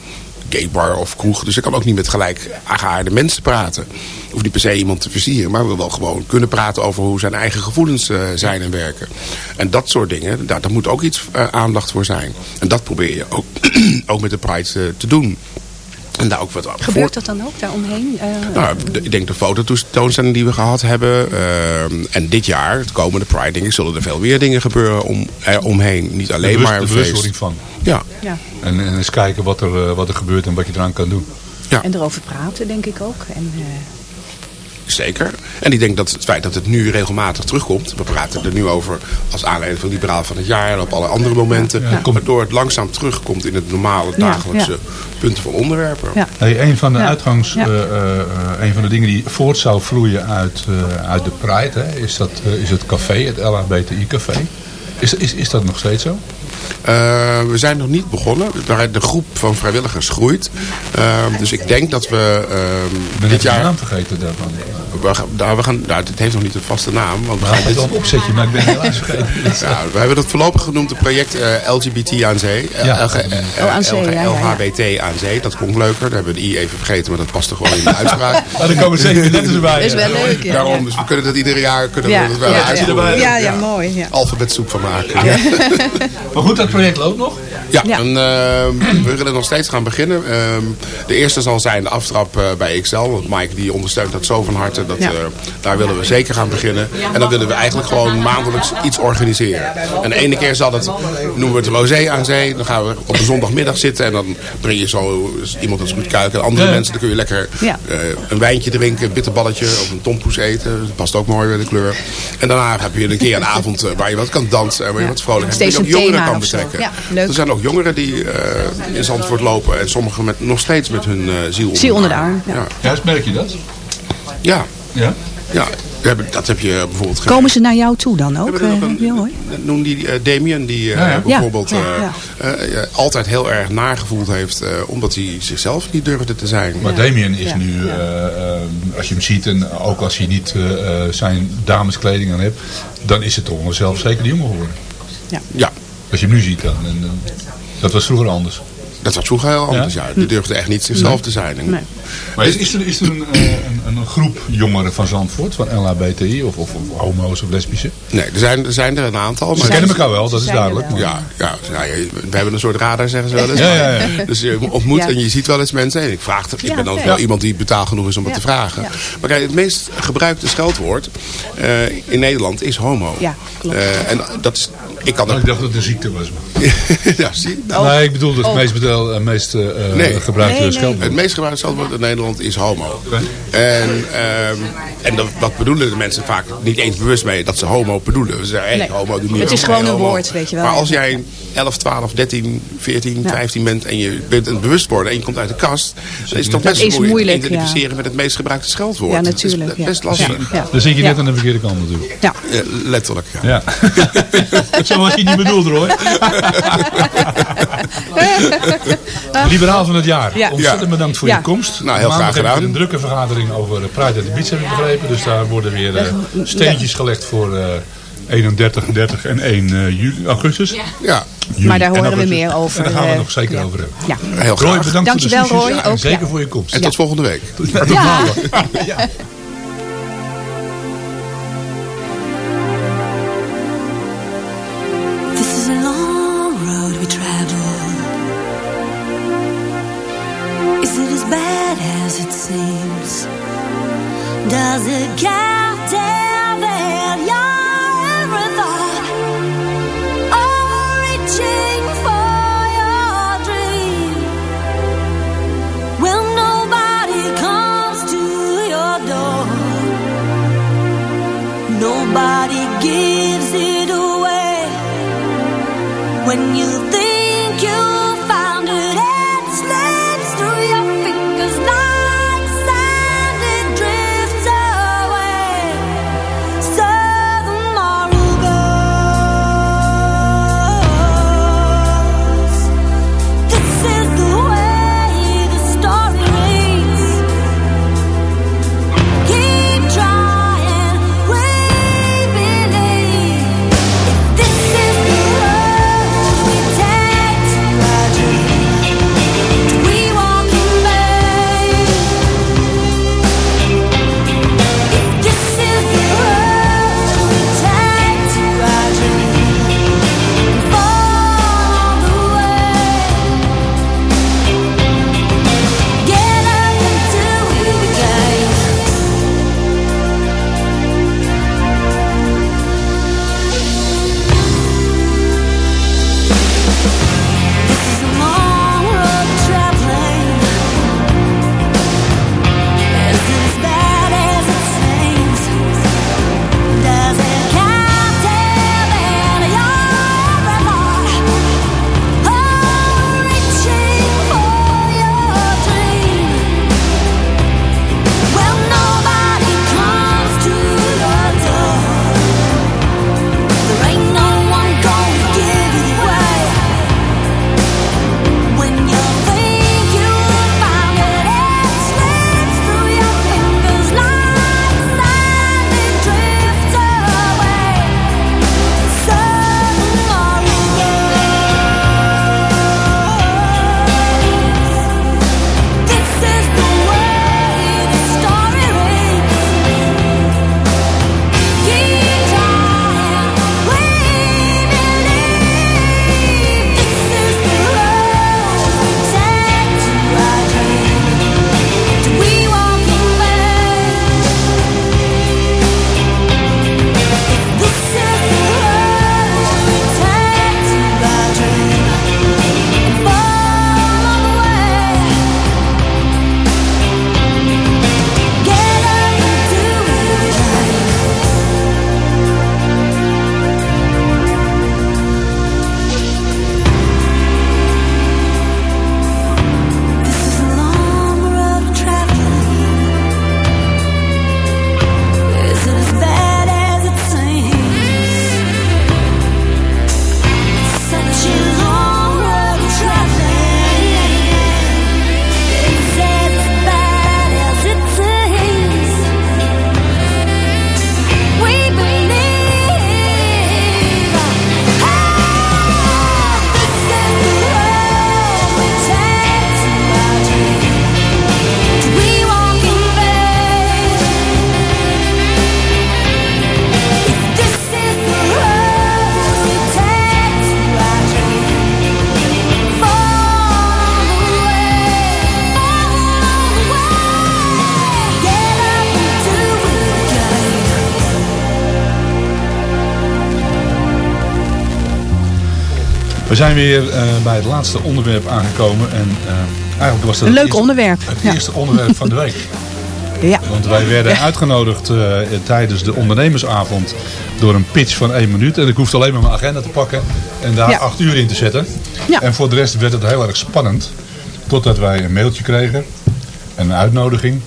gaybar of kroeg. Dus ik kan ook niet met gelijk aangeaarde mensen praten. Hoeft niet per se iemand te versieren. Maar we wel gewoon kunnen praten over hoe zijn eigen gevoelens eh, zijn en werken. En dat soort dingen, daar, daar moet ook iets eh, aandacht voor zijn. En dat probeer je ook, ook met de Pride eh, te doen. En daar ook wat Gebeurt dat dan ook daaromheen? Nou, de- ik denk de fototoonstelling die we gehad hebben. ehm, en dit jaar, het komende Pride, denk ik, zullen er veel meer dingen gebeuren om, er omheen. Niet alleen Bewust- maar een de bewustwording van. Ja, ja. En, en eens kijken wat er, wat er gebeurt en wat je eraan kan doen. En erover praten, denk ik ook. En, eh, zeker. En ik denk dat het feit dat het nu regelmatig terugkomt. We praten er nu over als aanleiding van Liberaal van het jaar. En op alle andere momenten. Ja. Waardoor het langzaam terugkomt in het normale dagelijkse ja. punten van onderwerpen. ja. Hey, een van de Ja. uitgangs, Ja. eh, eh, eh, een van de dingen die voort zou vloeien uit, eh, uit de Pride, hè, is, dat, is het café, het LHBTI café. Is, is, is dat nog steeds zo? Eh, we zijn nog niet begonnen. De groep van vrijwilligers groeit. Uh, dus ik denk dat we uh, ben dit jaar... naam vergeten daarvan. We gaan, nou, we gaan, nou, het heeft nog niet een vaste naam. Want we gaan dit een opzetje, maar ik ben helaas vergeten. ja, we hebben dat voorlopig genoemd het project uh, LGBT aan zee. Ja. LHBT aan zee. Dat klonk leuker. Daar hebben we de I even vergeten, maar dat past er gewoon in de uitspraak. Maar dan komen zeven letters erbij. Dat is wel leuk. Daarom, dus we kunnen dat iedere jaar kunnen we dat wel Ja, uitvoeren. ja. Ja, ja, mooi, ja. Alfabetsoep van maken. Maar goed, dat project loopt nog. Ja, Ja. En, ehm, we willen nog steeds gaan beginnen. Ehm, de eerste zal zijn de aftrap eh, bij XL. Want Mike die ondersteunt dat zo van harte. Dat, Ja. eh, daar willen we zeker gaan beginnen. En dan willen we eigenlijk gewoon maandelijks iets organiseren. En de ene keer zal het, noemen we het Rosé aan zee. Dan gaan we op een zondagmiddag zitten. En dan breng je zo iemand als goed kuiken. En andere Ja. mensen, dan kun je lekker eh, een wijntje drinken. Een bitterballetje of een tompoes eten. Dat past ook mooi bij de kleur. En daarna heb je een keer een avond waar je wat kan dansen. En waar je wat vrolijk hebt. Steeds een thema. Betrekken. Ja, leuk. Er zijn ook jongeren die eh, in Zandvoort lopen. En sommigen met, nog steeds met hun eh, ziel onder Ziel onder de arm, ja. Ja, Juist merk je dat? ja. Ja. ja. Dat heb je bijvoorbeeld ge- Komen ze naar jou toe dan ook? Eh, ja, hoor. noem die Damien, die eh, Ja, ja. bijvoorbeeld Ja, ja, altijd heel erg nagevoeld heeft, eh, omdat hij zichzelf niet durfde te zijn. Maar Damien is Ja. nu, Ja. als je hem ziet en ook als hij niet zijn dameskleding aan heeft, dan is het toch een zelfverzekerde jongen geworden. Ja, Als je nu ziet dan. En, eh, dat was vroeger anders. Dat was vroeger heel anders. Ja. Die durfde echt niet zichzelf te zijn. Nee. Maar is, is er, is er een, eh, een, een groep jongeren van Zandvoort, van LHBTI of, of, of homo's of lesbische? Nee, er zijn, er zijn er een aantal. Ze Maar kennen elkaar wel, dat is duidelijk. Ja, ja, we hebben een soort radar, zeggen ze wel eens. Ja, ja, ja. Dus je ontmoet Ja. en je ziet wel eens mensen. En ik vraag, ik Ja, ben dan wel iemand die betaald genoeg is om het Ja. te vragen. Ja. Maar kijk, het meest gebruikte scheldwoord eh, in Nederland is homo. Ja, klopt. Eh, en dat is, ik kan ook... ik dacht dat het een ziekte was. maar- ja, zie. Nee, ik bedoel het Oh. meest, bedel, eh, meest eh, eh, Nee. gebruikte Nee, nee. scheldwoord. Het meest gebruikte scheldwoord in Nederland is homo. En, ehm, en dat, dat bedoelen de mensen vaak niet eens bewust mee dat ze homo bedoelen. Ze zeggen, hey, Nee. homo, doe niet Het is gewoon een homo. woord, weet je wel. Maar als jij 11, 12, 13, 14, Ja. 15 bent en je bent een bewust worden en je komt uit de kast, dan is het toch Dat best is moeilijk, moeilijk, te identificeren met het meest gebruikte scheldwoord. Ja, Het natuurlijk, is ja. best lastig. Ja. Ja. Dan zit je Ja. net aan de verkeerde kant natuurlijk. Ja. Ja, letterlijk, ja. Ja. Zo was je niet bedoeld hoor. Liberaal van het jaar. Ja. Ontzettend Ja. bedankt voor Ja. je komst. Nou, heel Maandag graag gedaan. een drukke vergadering over eh, Pride at the Beach heb ik begrepen. Dus daar worden weer eh, steentjes gelegd voor eh 31, 30 en 1 eh, juli, augustus. Ja, Juli Maar daar en horen we meer over, En daar gaan we eh, nog zeker ja. over hebben. Ja. heel Roy, graag. bedankt Dankjewel, voor de Roy. succes. En Ook, zeker ja. voor je komst. En tot volgende week. Tot Ja. We zijn weer eh, bij het laatste onderwerp aangekomen. En eh, eigenlijk was dat Een het leuk eerste- onderwerp. Het Ja. eerste onderwerp van de week. Ja. Want wij werden uitgenodigd eh, tijdens de ondernemersavond door een pitch van één minuut. En ik hoefde alleen maar mijn agenda te pakken en daar Ja. acht uur in te zetten. Ja. En voor de rest werd het heel erg spannend. Totdat wij een mailtje kregen en een uitnodiging.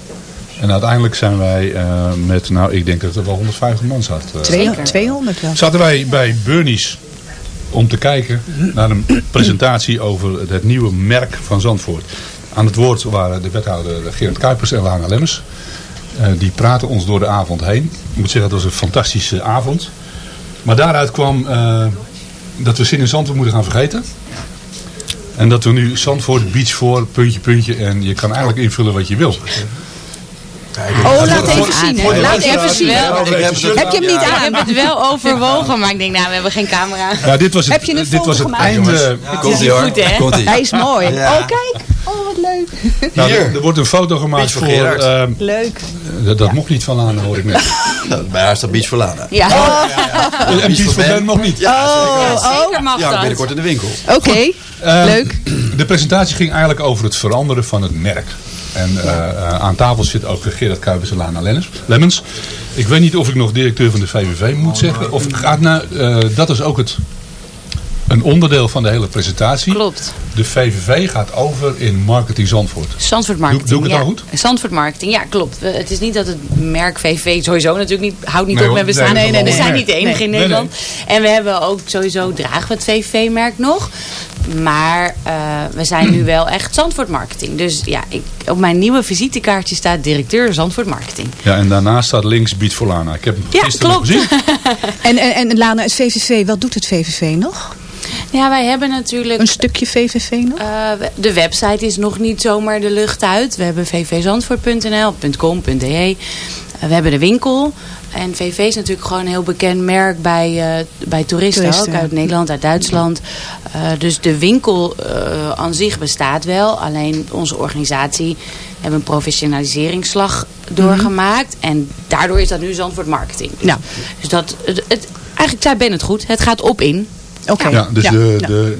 En uiteindelijk zijn wij eh, met, nou ik denk dat er wel 150 man zat. eh, Twee- 200 wel. zaten wij bij Burnies om te kijken naar een presentatie over het nieuwe merk van Zandvoort. Aan het woord waren de wethouder Gerard Kuipers en Lana Lemmers. Eh, die praten ons door de avond heen. Ik moet zeggen, dat was een fantastische avond. Maar daaruit kwam eh, dat we zin in Zandvoort moeten gaan vergeten. En dat we nu Zandvoort Beach voor, puntje, puntje. En je kan eigenlijk invullen wat je wil. Oh, laat even zien. hè. Laat even zien. Wel, ik heb, Heb je hem niet ik aan? heb het wel overwogen, maar ik denk, nou, we hebben geen camera. Ja, dit was het, Heb je een dit foto was het gemaakt? einde. Het is niet goed, hè? Hij is mooi. Ja. Oh, kijk. Oh, wat leuk. Nou, Hier. er, er wordt een foto gemaakt Beach voor voor... Gerard. ehm, Leuk. dat dat mocht niet van Lana, hoor ik net. Bij haar staat Beach voor Lana. Ja, en Beach voor Ben nog niet. Oh, zeker mag Ja, dat. binnenkort in de winkel. Oké. Ehm, Leuk. De presentatie ging eigenlijk over het veranderen van het merk. En eh, eh, aan tafel zit ook Gerard Kuipers en Lana Lemmens. Lemmens. Ik weet niet of ik nog directeur van de VVV moet zeggen. Of gaat nou, dat is ook het, een onderdeel van de hele presentatie. Klopt. De VVV gaat over in Marketing Zandvoort. Zandvoort Marketing. Doe- doe ik het ja. al goed? Zandvoort Marketing, ja klopt. Het is niet dat het merk VV sowieso natuurlijk niet, houdt niet Nee, op met bestaan. nee, nee, nee, we zijn niet de enige in Nederland. En we hebben ook sowieso dragen we het VV-merk nog. Maar eh, we zijn nu wel echt Zandvoort Marketing. Dus ja, ik, op mijn nieuwe visitekaartje staat directeur Zandvoort Marketing. Ja, en daarnaast staat links Beat for Lana. Ik heb hem Ja, gisteren nog klopt. gezien. En, en, en Lana, het VVV, wat doet het VVV nog? Ja, wij hebben natuurlijk... Een stukje VVV nog? Eh, de website is nog niet zomaar de lucht uit. We hebben vvzandvoort.nl, .com, .de. Eh, we hebben de winkel. En VV is natuurlijk gewoon een heel bekend merk bij, eh, bij toeristen, Toeristen, ook uit. Nederland, uit Duitsland. Eh, dus de winkel eh, aan zich bestaat wel. Alleen onze organisatie hebben een professionaliseringsslag doorgemaakt. En daardoor is dat nu Zandvoort Marketing. Dus, Ja. dus dat, het, het, eigenlijk zei Ben het goed. Het gaat op in. Oké. Ja, dus Ja, de, de,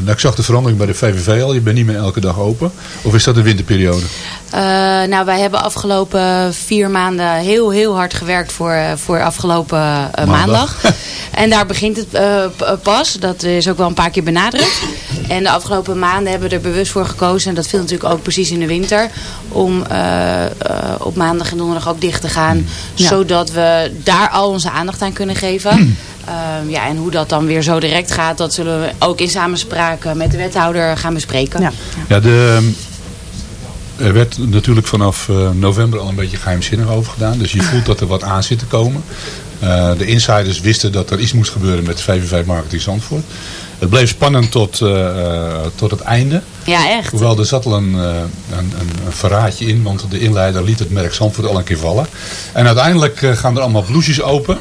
nou, ik zag de verandering bij de VVV al. Je bent niet meer elke dag open. Of is dat de winterperiode? Eh, nou, wij hebben afgelopen vier maanden heel, heel hard gewerkt voor, eh, voor afgelopen eh, maandag. En daar begint het eh, pas. Dat is ook wel een paar keer benadrukt. En de afgelopen maanden hebben we er bewust voor gekozen. En dat viel natuurlijk ook precies in de winter. Om eh, eh, op maandag en donderdag ook dicht te gaan. Ja. Zodat we daar al onze aandacht aan kunnen geven. Ehm, ja, en hoe dat dan weer zo direct gaat. Dat zullen we ook in samenspraak eh, met de wethouder gaan bespreken. Ja. Ja, de, ehm, er werd natuurlijk vanaf eh, november al een beetje geheimzinnig over gedaan. Dus je voelt dat er wat aan zit te komen. Eh, de insiders wisten dat er iets moest gebeuren met VVV Marketing Zandvoort. Het bleef spannend tot, eh, eh, tot het einde. Ja, echt. Hoewel er zat al een, eh, een, een, verraadje in, want de inleider liet het merk Zandvoort al een keer vallen. En uiteindelijk gaan er allemaal blouses open.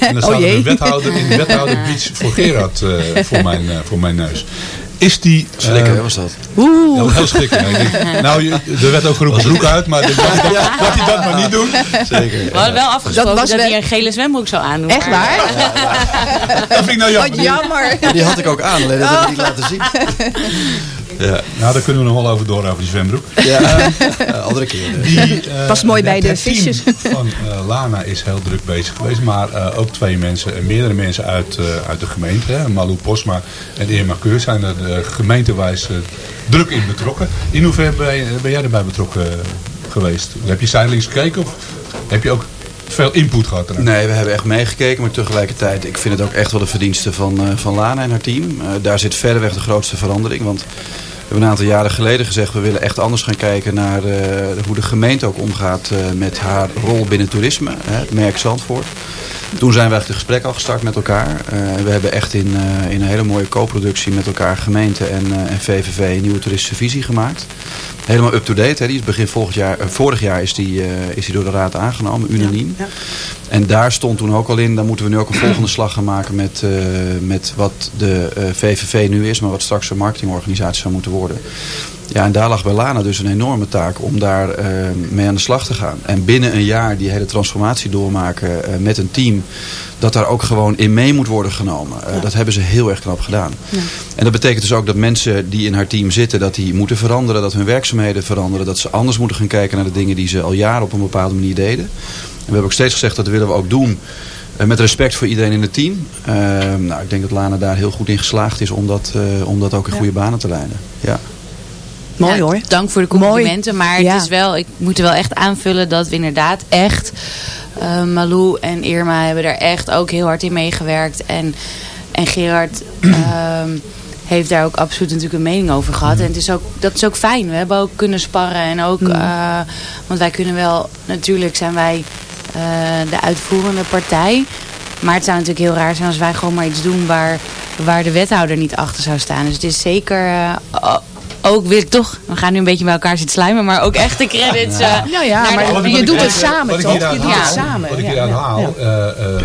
En dan staat er een wethouder in de wethouder Beach voor Gerard voor, mijn, voor mijn neus. Is die... eh, Slikken, hè, was dat? Oeh. ja, heel schrikken. Ja, ik denk, nou, je- er werd ook geroepen broek uit, maar dat hij dat, dat hij dat maar niet doen. Zeker. We hadden wel afgesproken Dat dat, hij een gele zwembroek zou aandoen. Echt maar- waar? Dat vind ik nou jammer. Wat jammer. Ja, die had ik ook aan, alleen dat heb ik niet laten zien. Ja, Nou, daar kunnen we nog wel over door, over die zwembroek. ja. Eh, andere keer. Die, eh, Past mooi bij de visjes. van eh, Lana is heel druk bezig geweest. Maar eh, ook twee mensen, en meerdere mensen uit, eh, uit de gemeente. Hè, Malou Posma en Irma Keur zijn er eh, gemeentewijs eh, druk in betrokken. In hoeverre ben, ben jij erbij betrokken geweest? Heb je zijdelings gekeken of heb je ook veel input gehad? Nee, we hebben echt meegekeken, maar tegelijkertijd, ik vind het ook echt wel de verdienste van, eh, van Lana en haar team. Eh, daar zit verreweg de grootste verandering, want we hebben een aantal jaren geleden gezegd, we willen echt anders gaan kijken naar eh, hoe de gemeente ook omgaat met haar rol binnen toerisme, hè, het merk Zandvoort. Toen zijn we eigenlijk het gesprek al gestart met elkaar. Eh, we hebben echt in, eh, in een hele mooie co-productie met elkaar gemeente en, eh, en VVV een nieuwe toeristische visie gemaakt. Helemaal up-to-date. Die is begin volgend jaar, vorig jaar is die, is die door de raad aangenomen, unaniem. En daar stond toen ook al in, daar moeten we nu ook een volgende slag gaan maken met, met wat de VVV nu is, maar wat straks een marketingorganisatie zou moeten worden. Ja, en daar lag bij Lana dus een enorme taak om daar eh, mee aan de slag te gaan. En binnen een jaar die hele transformatie doormaken eh, met een team. Dat daar ook gewoon in mee moet worden genomen. Eh, Dat hebben ze heel erg knap gedaan. Ja. En dat betekent dus ook dat mensen die in haar team zitten, dat die moeten veranderen. Dat hun werkzaamheden veranderen. Dat ze anders moeten gaan kijken naar de dingen die ze al jaren op een bepaalde manier deden. En we hebben ook steeds gezegd dat willen we ook doen. Met respect voor iedereen in het team. Nou, ik denk dat Lana daar heel goed in geslaagd is om dat, om dat ook in goede banen te leiden. Ja. Mooi Ja, hoor. Dank voor de complimenten. Maar het is wel, ik moet er wel echt aanvullen dat we inderdaad echt... eh, Malou en Irma hebben daar echt ook heel hard in meegewerkt. En, en Gerard ehm, heeft daar ook absoluut natuurlijk een mening over gehad. En het is ook, dat is ook fijn. We hebben ook kunnen sparren. En ook, Mm. eh, want wij kunnen wel, natuurlijk zijn wij eh, de uitvoerende partij. Maar het zou natuurlijk heel raar zijn als wij gewoon maar iets doen waar, waar de wethouder niet achter zou staan. Dus het is zeker ook, wil ik toch, we gaan nu een beetje bij elkaar zitten slijmen, maar ook echt de credits. eh, Nou ja, maar de- Wat ik- je wat doet het samen wat ik toch? hieruit Je doet haal- het samen. Wat ik hieruit ja, haal, eh, eh,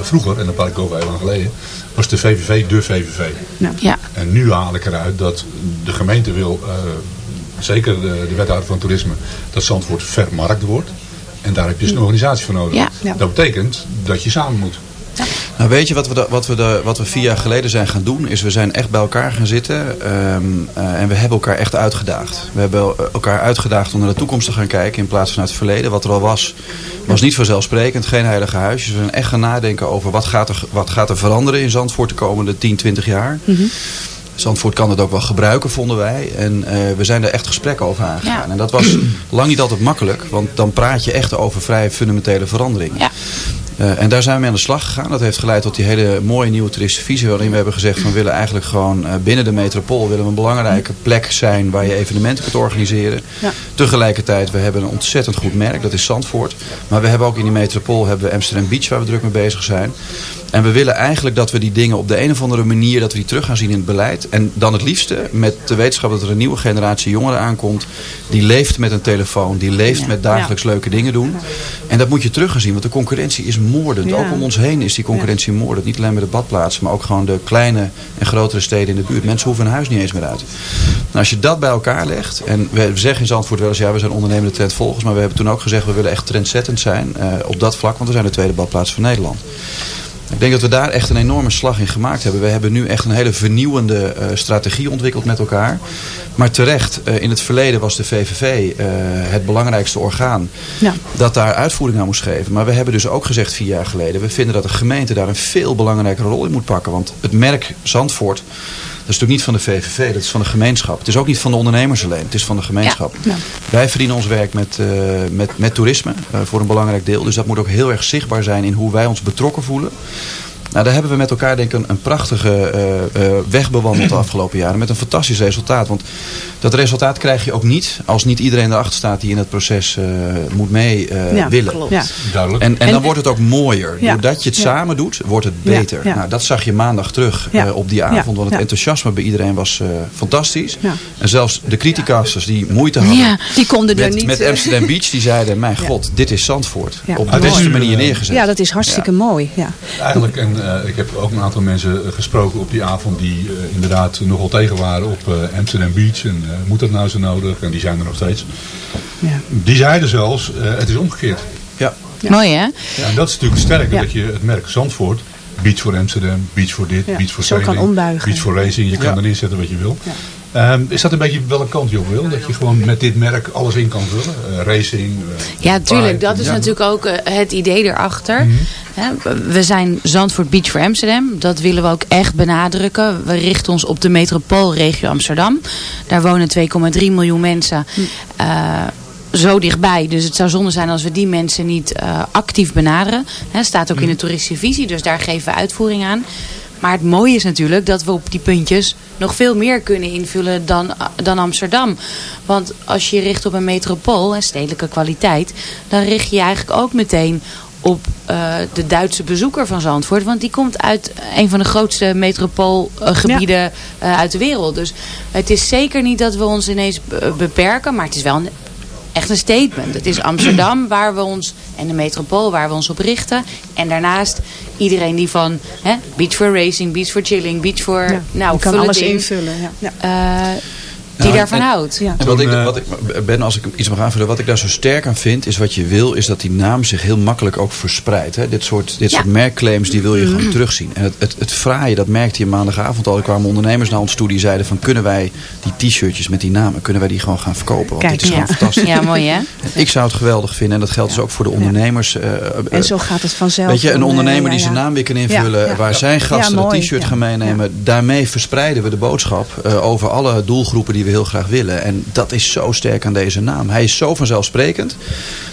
vroeger, en dat praat ik over heel lang geleden, was de VVV de VVV. Ja. En nu haal ik eruit dat de gemeente wil, eh, zeker de, de wethouder van toerisme, dat Zandvoort vermarkt wordt. En daar heb je dus een organisatie voor nodig. Ja. Ja. Dat betekent dat je samen moet. Nou, weet je wat we, de- wat, we de, wat we vier jaar geleden zijn gaan doen? Is we zijn echt bij elkaar gaan zitten. ehm, eh, en we hebben elkaar echt uitgedaagd. We hebben elkaar uitgedaagd om naar de toekomst te gaan kijken. In plaats van naar het verleden. Wat er al was, was niet vanzelfsprekend. Geen heilige huisjes. We zijn echt gaan nadenken over wat gaat er, wat gaat er veranderen in Zandvoort de komende 10, 20 jaar. Mhm. Zandvoort kan het ook wel gebruiken, vonden wij. En eh, we zijn daar echt gesprekken over aangegaan. Ja. En dat was lang niet altijd makkelijk. Want dan praat je echt over vrij fundamentele veranderingen. Ja. Eh, en daar zijn we mee aan de slag gegaan. Dat heeft geleid tot die hele mooie nieuwe toeristische visie. Waarin we hebben gezegd van we willen eigenlijk gewoon eh, binnen de metropool willen we een belangrijke plek zijn waar je evenementen kunt organiseren. Ja. Tegelijkertijd, we hebben een ontzettend goed merk. Dat is Zandvoort. Maar we hebben ook in die metropool hebben we Amsterdam Beach waar we druk mee bezig zijn. En we willen eigenlijk dat we die dingen op de een of andere manier dat we die terug gaan zien in het beleid. En dan het liefste met de wetenschap dat er een nieuwe generatie jongeren aankomt. Die leeft met een telefoon. Die leeft met dagelijks leuke dingen doen. En dat moet je terug gaan zien. Want de concurrentie is moordend. Ja. Ook om ons heen is die concurrentie moordend. Niet alleen bij de badplaatsen. Maar ook gewoon de kleine en grotere steden in de buurt. Mensen hoeven hun huis niet eens meer uit. Nou, als je dat bij elkaar legt. En we zeggen in Zandvoort wel eens. Ja, we zijn ondernemende trendvolgers. Maar we hebben toen ook gezegd. We willen echt trendzettend zijn. eh, op dat vlak. Want we zijn de tweede badplaats van Nederland. Ik denk dat we daar echt een enorme slag in gemaakt hebben. We hebben nu echt een hele vernieuwende eh, strategie ontwikkeld met elkaar. Maar terecht, eh, in het verleden was de VVV eh, het belangrijkste orgaan Ja. dat daar uitvoering aan moest geven. Maar we hebben dus ook gezegd vier jaar geleden... we vinden dat de gemeente daar een veel belangrijkere rol in moet pakken. Want het merk Zandvoort... Dat is natuurlijk niet van de VVV, dat is van de gemeenschap. Het is ook niet van de ondernemers alleen, het is van de gemeenschap. Ja. Wij verdienen ons werk met, eh, met, met toerisme eh, voor een belangrijk deel. Dus dat moet ook heel erg zichtbaar zijn in hoe wij ons betrokken voelen. Nou, daar hebben we met elkaar denk ik een, een prachtige eh, weg bewandeld de afgelopen jaren. Met een fantastisch resultaat. Want dat resultaat krijg je ook niet als niet iedereen erachter staat die in het proces eh, moet mee eh, Ja, willen. klopt. Ja. Duidelijk. En, en, En- dan wordt het ook mooier. Ja. Doordat je het Ja. samen doet, wordt het beter. ja. Nou, dat zag je maandag terug Ja. eh, op die avond. Want het Ja. enthousiasme bij iedereen was eh, fantastisch. Ja. En zelfs de criticasters die moeite hadden Ja, die konden er met, niet, met Amsterdam Beach, die zeiden, mijn god, dit is Zandvoort. Ja. Op de beste manier neergezet. Ja, dat is hartstikke mooi. Ja. Eigenlijk, en eh, ik heb ook een aantal mensen gesproken op die avond die inderdaad nogal tegen waren op eh, Amsterdam Beach. En moet dat nou zo nodig? En die zijn er nog steeds. Ja. Die zeiden zelfs, eh, het is omgekeerd. Ja. Mooi hè? Ja, en dat is natuurlijk sterker Ja. dat je het merk Zandvoort, Beach voor Amsterdam, Beach voor dit, Ja, Beach voor zo kan sailing, ombuigen. Beach voor racing. Je kan erin zetten wat je wil. Ehm, is dat een beetje welke kant je op wil? Dat je gewoon met dit merk alles in kan vullen? Eh, racing? eh, Ja, tuurlijk. Dat is ja. natuurlijk ook eh, het idee erachter. Hè, We zijn Zandvoort Beach voor Amsterdam. Dat willen we ook echt benadrukken. We richten ons op de metropoolregio Amsterdam. Daar wonen 2,3 miljoen mensen. eh, zo dichtbij. Dus het zou zonde zijn als we die mensen niet eh, actief benaderen. Hè, staat ook in de toeristische visie. Dus daar geven we uitvoering aan. Maar het mooie is natuurlijk dat we op die puntjes nog veel meer kunnen invullen dan, dan Amsterdam. Want als je je richt op een metropool en stedelijke kwaliteit, dan richt je je eigenlijk ook meteen op eh, de Duitse bezoeker van Zandvoort. Want die komt uit een van de grootste metropoolgebieden eh, uit de wereld. Dus het is zeker niet dat we ons ineens eh, beperken, maar het is wel een, echt een statement. Het is Amsterdam waar we ons, en de metropool waar we ons op richten. En daarnaast iedereen die van hè, beach for racing, beach for chilling, beach for... Ja, nou, kan alles in. invullen. Ja. Ja. Eh, die daarvan houdt. En wat ik, wat ik, ben, als ik iets mag aanvullen, wat ik daar zo sterk aan vind, is wat je wil, is dat die naam zich heel makkelijk ook verspreidt. Hè? Dit soort, dit soort merkclaims, die wil je gewoon terugzien. En het, het, het fraaie, dat merkte je maandagavond al. Er kwamen ondernemers naar ons toe die zeiden van, kunnen wij die t-shirtjes met die namen, kunnen wij die gewoon gaan verkopen? Want dit is gewoon fantastisch. Ja, mooi hè? Ik zou het geweldig vinden, en dat geldt dus ook voor de ondernemers. eh, En zo gaat het vanzelf. Weet je, een En, eh, ondernemer ja, die ja. zijn naam weer kan invullen, Ja, ja. waar zijn gasten Ja, een t-shirt Ja. gaan meenemen. Daarmee verspreiden we de boodschap eh, over alle doelgroepen die we heel graag willen. En dat is zo sterk aan deze naam. Hij is zo vanzelfsprekend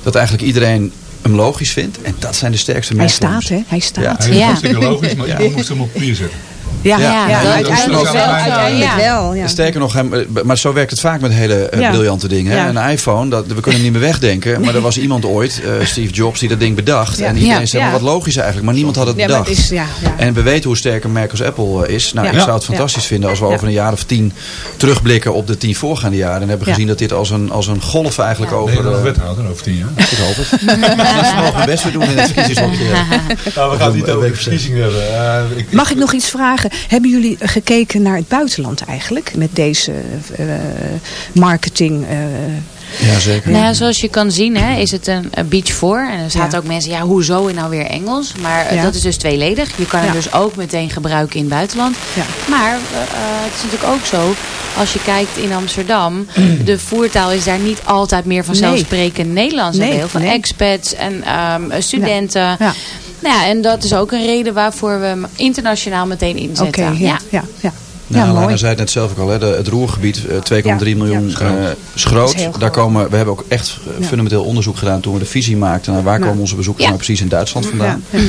dat eigenlijk iedereen hem logisch vindt. En dat zijn de sterkste Hij merknamen. staat, hè? Hij staat. Ja. Hij is hartstikke logisch, maar moest hem op papier zetten. Ja, Ja, ja, dat- uiteindelijk dat- wel. dat- Uiteindelijk wel, ja. Sterker nog, hem, eh, maar zo werkt het vaak met hele eh, Ja. briljante dingen. Ja. Een iPhone, dat, we kunnen niet meer wegdenken. Maar er was iemand ooit, eh, Steve Jobs, die dat ding bedacht. Ja. En iedereen Ja. zei, maar wat logisch eigenlijk. Maar niemand had het bedacht. het is- ja, ja. En we weten hoe sterk een merk als Apple is. Nou, Ja. ik zou het fantastisch Ja. vinden als we Ja. over een jaar of tien terugblikken op de tien voorgaande jaren. En hebben Ja. gezien dat dit als een, als een golf eigenlijk over... eh, wethouder over tien jaar? ik hoop het. Mensen mogen hun best weer doen in het. Nou, we gaan het niet over de verkiezingen hebben. Eh, Mag ik nog iets vragen? Hebben jullie gekeken naar het buitenland eigenlijk? Met deze eh, marketing... eh, Ja, zeker. Nou zoals je kan zien hè, is het een, een beach voor. En er zaten ook mensen, ja, hoezo nou weer Engels? Maar eh, Ja. dat is dus tweeledig. Je kan Ja. hem dus ook meteen gebruiken in het buitenland. Ja. Maar het is natuurlijk ook zo, als je kijkt in Amsterdam, de voertaal is daar niet altijd meer vanzelfsprekend Nederlands. We Nee, heel veel nee. expats en ehm, studenten. Nou ja, en dat is ook een reden waarvoor we hem internationaal meteen Oké, inzetten. ja, ja, ja. Nou, ja, Lana mooi. zei het net zelf ook al, hè, de, het roergebied, eh, 2,3 Ja, miljoen ja. eh, is groot. Is Daar komen, we hebben ook echt eh, Ja. fundamenteel onderzoek gedaan toen we de visie maakten. Naar waar Ja. komen onze bezoekers Ja. nou precies in Duitsland vandaan? Ja.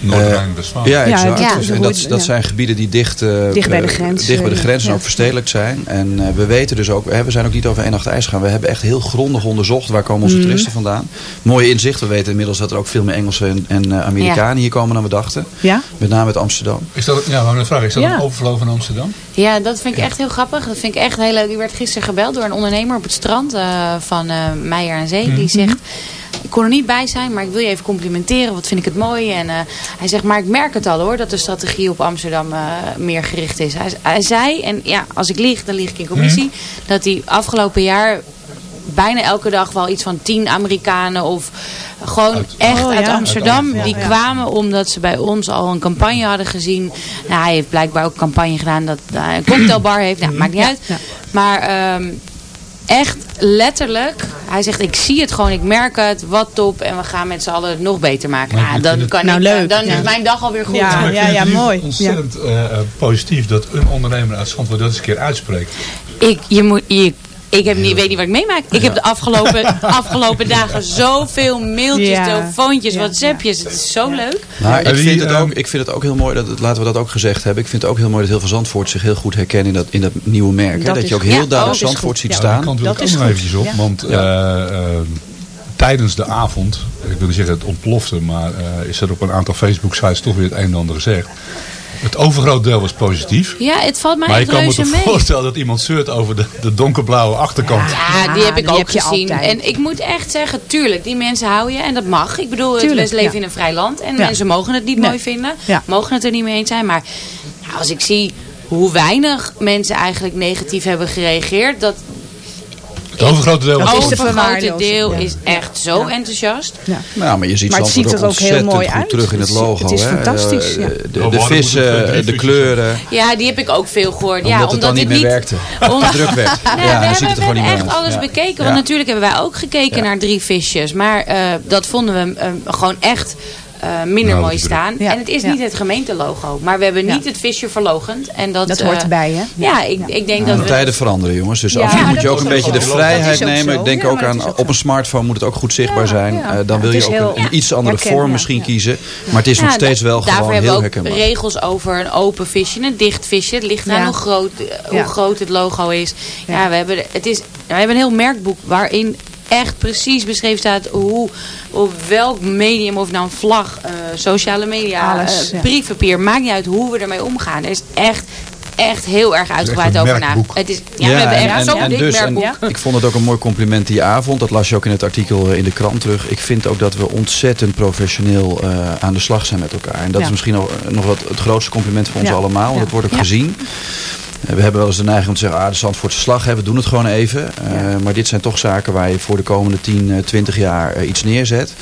Noord-Rijn-Westfalen. Ja, Ja, exact. en dat, dat zijn gebieden die dicht, eh, Dicht bij de eh, grens, dicht bij de eh, grens en ook verstedelijk zijn. En eh, we weten dus ook, hè, we zijn ook niet over één nacht ijs gegaan. We hebben echt heel grondig onderzocht waar komen onze Mhm. toeristen vandaan. Mooie inzicht. We weten inmiddels dat er ook veel meer Engelsen en, en eh, Amerikanen hier komen dan we dachten. Ja? Met name uit Amsterdam. Is dat, ja, maar een vraag. Is dat Ja. een overvlow van Amsterdam? Ja, dat vind ik echt heel grappig. Dat vind ik echt heel leuk. Ik werd gisteren gebeld door een ondernemer op het strand eh, van eh Meijer aan Zee. Die zegt, ik kon er niet bij zijn, maar ik wil je even complimenteren. Wat vind ik het mooi. En eh, hij zegt, maar ik merk het al hoor, dat de strategie op Amsterdam meer gericht is. Hij, hij zei, en ja, als ik lieg, dan lieg ik in commissie, dat hij afgelopen jaar bijna elke dag wel iets van tien Amerikanen of gewoon Uit- echt Oh, uit ja. Amsterdam. Ja, die ja. kwamen omdat ze bij ons al een campagne hadden gezien. Nou, hij heeft blijkbaar ook een campagne gedaan dat hij een cocktailbar heeft. Nou, maakt niet uit. ja. Maar ehm, echt letterlijk. Hij zegt ik zie het gewoon, ik merk het, wat top. En we gaan met z'n allen het nog beter maken. Nou, dan kan Nou, ik, leuk, dan ja. is mijn dag alweer goed. Ja. Het nu mooi. ontzettend eh, eh, positief dat een ondernemer uit Zandvoort dat eens een keer uitspreekt. Ik, je moet, je, ik heb niet, weet niet wat ik meemaak. Ik heb de afgelopen, afgelopen dagen zoveel mailtjes, Ja. telefoontjes, Ja, WhatsAppjes. Het is zo leuk. Maar ik vind, het ehm, ook, ik vind het ook heel mooi, dat, laten we dat ook gezegd hebben. Ik vind het ook heel mooi dat heel veel Zandvoort zich heel goed herkennen in dat, in dat nieuwe merk. hè. Dat Dat je ook heel Ja, duidelijk oh, dat Zandvoort goed. ziet Ja. Ja, staan. die kant wil ik Dat ook is nog eventjes op. Ja. Want eh, eh, tijdens de avond, ik wil niet zeggen het ontplofte, maar eh, is er op een aantal Facebook sites toch weer het een en ander gezegd. Het overgrote deel was positief. Ja, het valt mij Maar je echt kan me toch voorstellen dat iemand zeurt over de, de donkerblauwe achterkant. Ja, die heb ik die ook heb gezien. En ik moet echt zeggen, tuurlijk, die mensen hou je. En dat mag. Ik bedoel, Tuurlijk, we leven ja. in een vrij land. En Ja. mensen mogen het niet Nee. mooi vinden. Ja. Mogen het er niet mee eens zijn. Maar ja, als ik zie hoe weinig mensen eigenlijk negatief hebben gereageerd. Dat Het overgrote deel overgrote verwaarlozen. deel is echt zo enthousiast. Ja. Nou, maar je ziet Maar het ziet er ook heel mooi uit. terug in het Het is- logo. het is hè. fantastisch, Eh, ja. De, de, moet vissen, het, eh, de kleuren. Ja, die heb ik ook veel gehoord. Omdat ja, het dan niet meer werkte. Omdat- Druk werd. Ja, we hebben, het er gewoon we niet hebben echt uit. alles Ja. bekeken. Want Ja. natuurlijk hebben wij ook gekeken Ja. naar drie visjes. Maar eh, dat vonden we gewoon echt eh, minder Nou, mooi staan. Ja. En het is Ja. niet het gemeentelogo. Maar we hebben niet Ja. het visje verlogend. En dat, Dat eh, hoort erbij, hè? Ja, ik, ik denk dat de tijden veranderen, jongens. Dus Ja, af en toe moet je ook een beetje de vrijheid nemen. zo. Ik denk ook aan, op een smartphone moet het ook goed zichtbaar zijn. Eh, dan wil je ook heel een, een iets andere herkenbaar, vorm misschien kiezen. Maar het is nog Ja, steeds wel Daarvoor gewoon hebben heel we ook herkenbaar. regels over een open visje en een dicht visje. Het ligt aan hoe, groot, eh, hoe groot het logo is. Ja, we, hebben, het is, we hebben een heel merkboek waarin echt precies beschreven staat hoe, op welk medium, of nou een vlag, eh, sociale media, Alles, eh, ja. briefpapier, maakt niet uit hoe we ermee omgaan. Er is echt, echt heel erg uitgebreid over na. Het is, ja, we hebben echt zo'n dik dus, en merkboek. ik vond het ook een mooi compliment die avond. Dat las je ook in het artikel eh, in de krant terug. Ik vind ook dat we ontzettend professioneel eh, aan de slag zijn met elkaar. En dat Ja. is misschien nog, nog wat het grootste compliment voor ons Ja. allemaal. Want Ja. het wordt ook Ja. gezien. Eh, we hebben wel eens de neiging om te zeggen, ah, de Zandvoortse slag, hè, we doen het gewoon even. Eh, Maar dit zijn toch zaken waar je voor de komende 10, eh, 20 jaar eh, iets neerzet.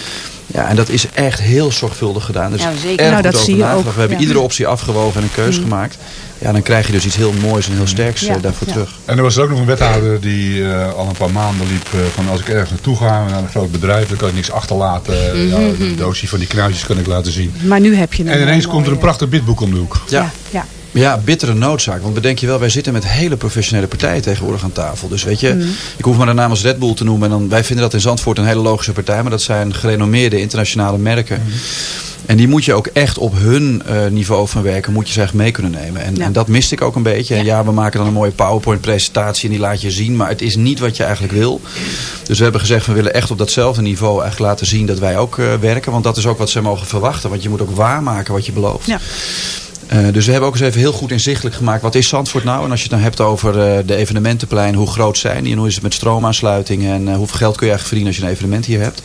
Ja, en dat is echt heel zorgvuldig gedaan. Dus Ja, zeker. erg Nou, goed dat zie je ook, We hebben ja. iedere optie afgewogen en een keuze Mm. gemaakt. Ja, dan krijg je dus iets heel moois en heel sterks Ja, eh, daarvoor ja. terug. En er was er ook nog een wethouder die eh, al een paar maanden liep eh, van als ik ergens naartoe ga, naar een groot bedrijf, dan kan ik niks achterlaten. Mhm. Ja, een doosje van die knuisjes kan ik laten zien. Maar nu heb je een En ineens komt er een prachtig bidboek om de hoek. Ja. Ja. Ja, bittere noodzaak. Want bedenk je wel, wij zitten met hele professionele partijen tegenwoordig aan tafel. Dus weet je, Mhm. ik hoef maar de naam als Red Bull te noemen. En dan, wij vinden dat in Zandvoort een hele logische partij. Maar dat zijn gerenommeerde internationale merken. Mhm. En die moet je ook echt op hun eh, niveau van werken, moet je ze echt mee kunnen nemen. En, Ja. en dat miste ik ook een beetje. En ja, we maken dan een mooie PowerPoint presentatie en die laat je zien. Maar het is niet wat je eigenlijk wil. Dus we hebben gezegd, we willen echt op datzelfde niveau eigenlijk laten zien dat wij ook eh, werken. Want dat is ook wat ze mogen verwachten. Want je moet ook waarmaken wat je belooft. Ja. Eh, dus we hebben ook eens even heel goed inzichtelijk gemaakt. Wat is Zandvoort nou? En als je het dan hebt over eh, de evenementenplein. Hoe groot zijn die? En hoe is het met stroomaansluitingen? En eh, hoeveel geld kun je eigenlijk verdienen als je een evenement hier hebt?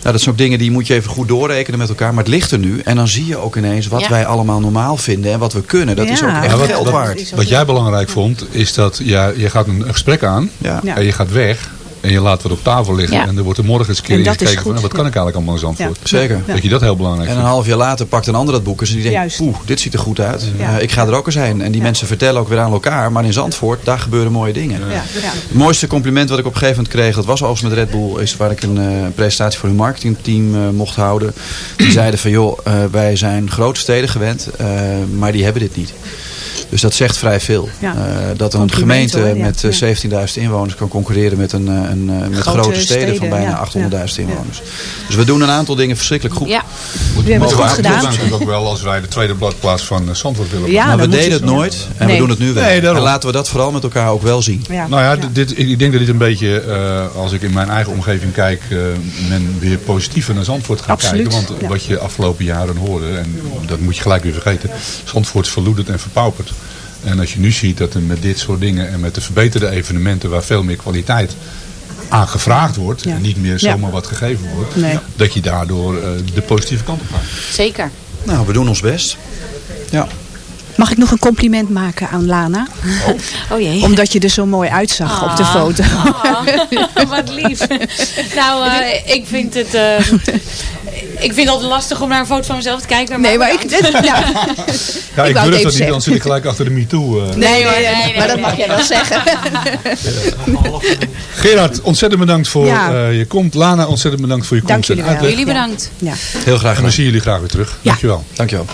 Nou, dat zijn ook dingen die moet je even goed doorrekenen met elkaar. Maar het ligt er nu. En dan zie je ook ineens wat Ja. wij allemaal normaal vinden. En wat we kunnen. Dat is ook echt Ja, wat, geld wat- waard. wat jij belangrijk vond, is dat ja, je gaat een gesprek aan Ja. Ja. en je gaat weg. En je laat wat op tafel liggen. Ja. En er wordt er morgen eens een keer En dat is ingekeken van goed, nou, wat kan ik eigenlijk allemaal in Zandvoort. Zeker. Dat je dat heel belangrijk En een half jaar later pakt een ander dat boek. En die denkt, Juist. oeh, dit ziet er goed uit. Ja. Eh, ik ga er ook eens heen. En die mensen vertellen ook weer aan elkaar. Maar in Zandvoort, daar gebeuren mooie dingen. Ja, ja. Het mooiste compliment wat ik op een gegeven moment kreeg, dat was overigens met Red Bull, is waar ik een eh, presentatie voor hun marketingteam eh, mocht houden. Die zeiden van joh, eh, wij zijn grote steden gewend, eh, maar die hebben dit niet. Dus dat zegt vrij veel. Ja. Eh, dat een gemeente hoor, ja. met eh, Ja. 17.000 inwoners kan concurreren met, een, eh, een, eh, met Grote grote steden, van steden, bijna ja. 800.000 Ja. inwoners. Dus we doen een aantal dingen verschrikkelijk goed. We hebben het goed we gedaan. natuurlijk ook wel als wij de tweede bladplaats van eh, Zandvoort willen Ja, maar we deden het nooit en Nee. we doen het nu wel. Nee, daarom. en laten we dat vooral met elkaar ook wel zien. Ja. Nou ja, Ja. Dit, ik, denk dat dit een beetje, eh, als ik in mijn eigen omgeving kijk, eh, men weer positiever naar Zandvoort gaat Absoluut, kijken. Want ja. wat je afgelopen jaren hoorde, en dat moet je gelijk weer vergeten, Zandvoort is verloederd en verpauperd. En als je nu ziet dat er met dit soort dingen en met de verbeterde evenementen waar veel meer kwaliteit aan gevraagd wordt Ja. en niet meer Ja. zomaar wat gegeven wordt, Nee. dat je daardoor eh, de positieve kant op gaat. zeker. Nou, we doen ons best. Ja. Mag ik nog een compliment maken aan Lana? Oh jee. Omdat je er zo mooi uitzag op de Ah. foto. Ah, wat lief. nou, eh, ik vind het... eh, ik vind het altijd lastig om naar een foto van mezelf te kijken. Nee, maar ik... Ja. Ja, ik, het durf dat niet, zeggen. dan zit ik gelijk achter de MeToo. eh. Nee, nee, nee, nee, maar dat mag jij wel zeggen. Gerard, ontzettend bedankt voor Ja. eh, je komt. Lana, ontzettend bedankt voor je Dank komst en jullie wel. Jullie bedankt. Ja. Heel graag En we zien jullie graag weer terug. Dankjewel. Dankjewel.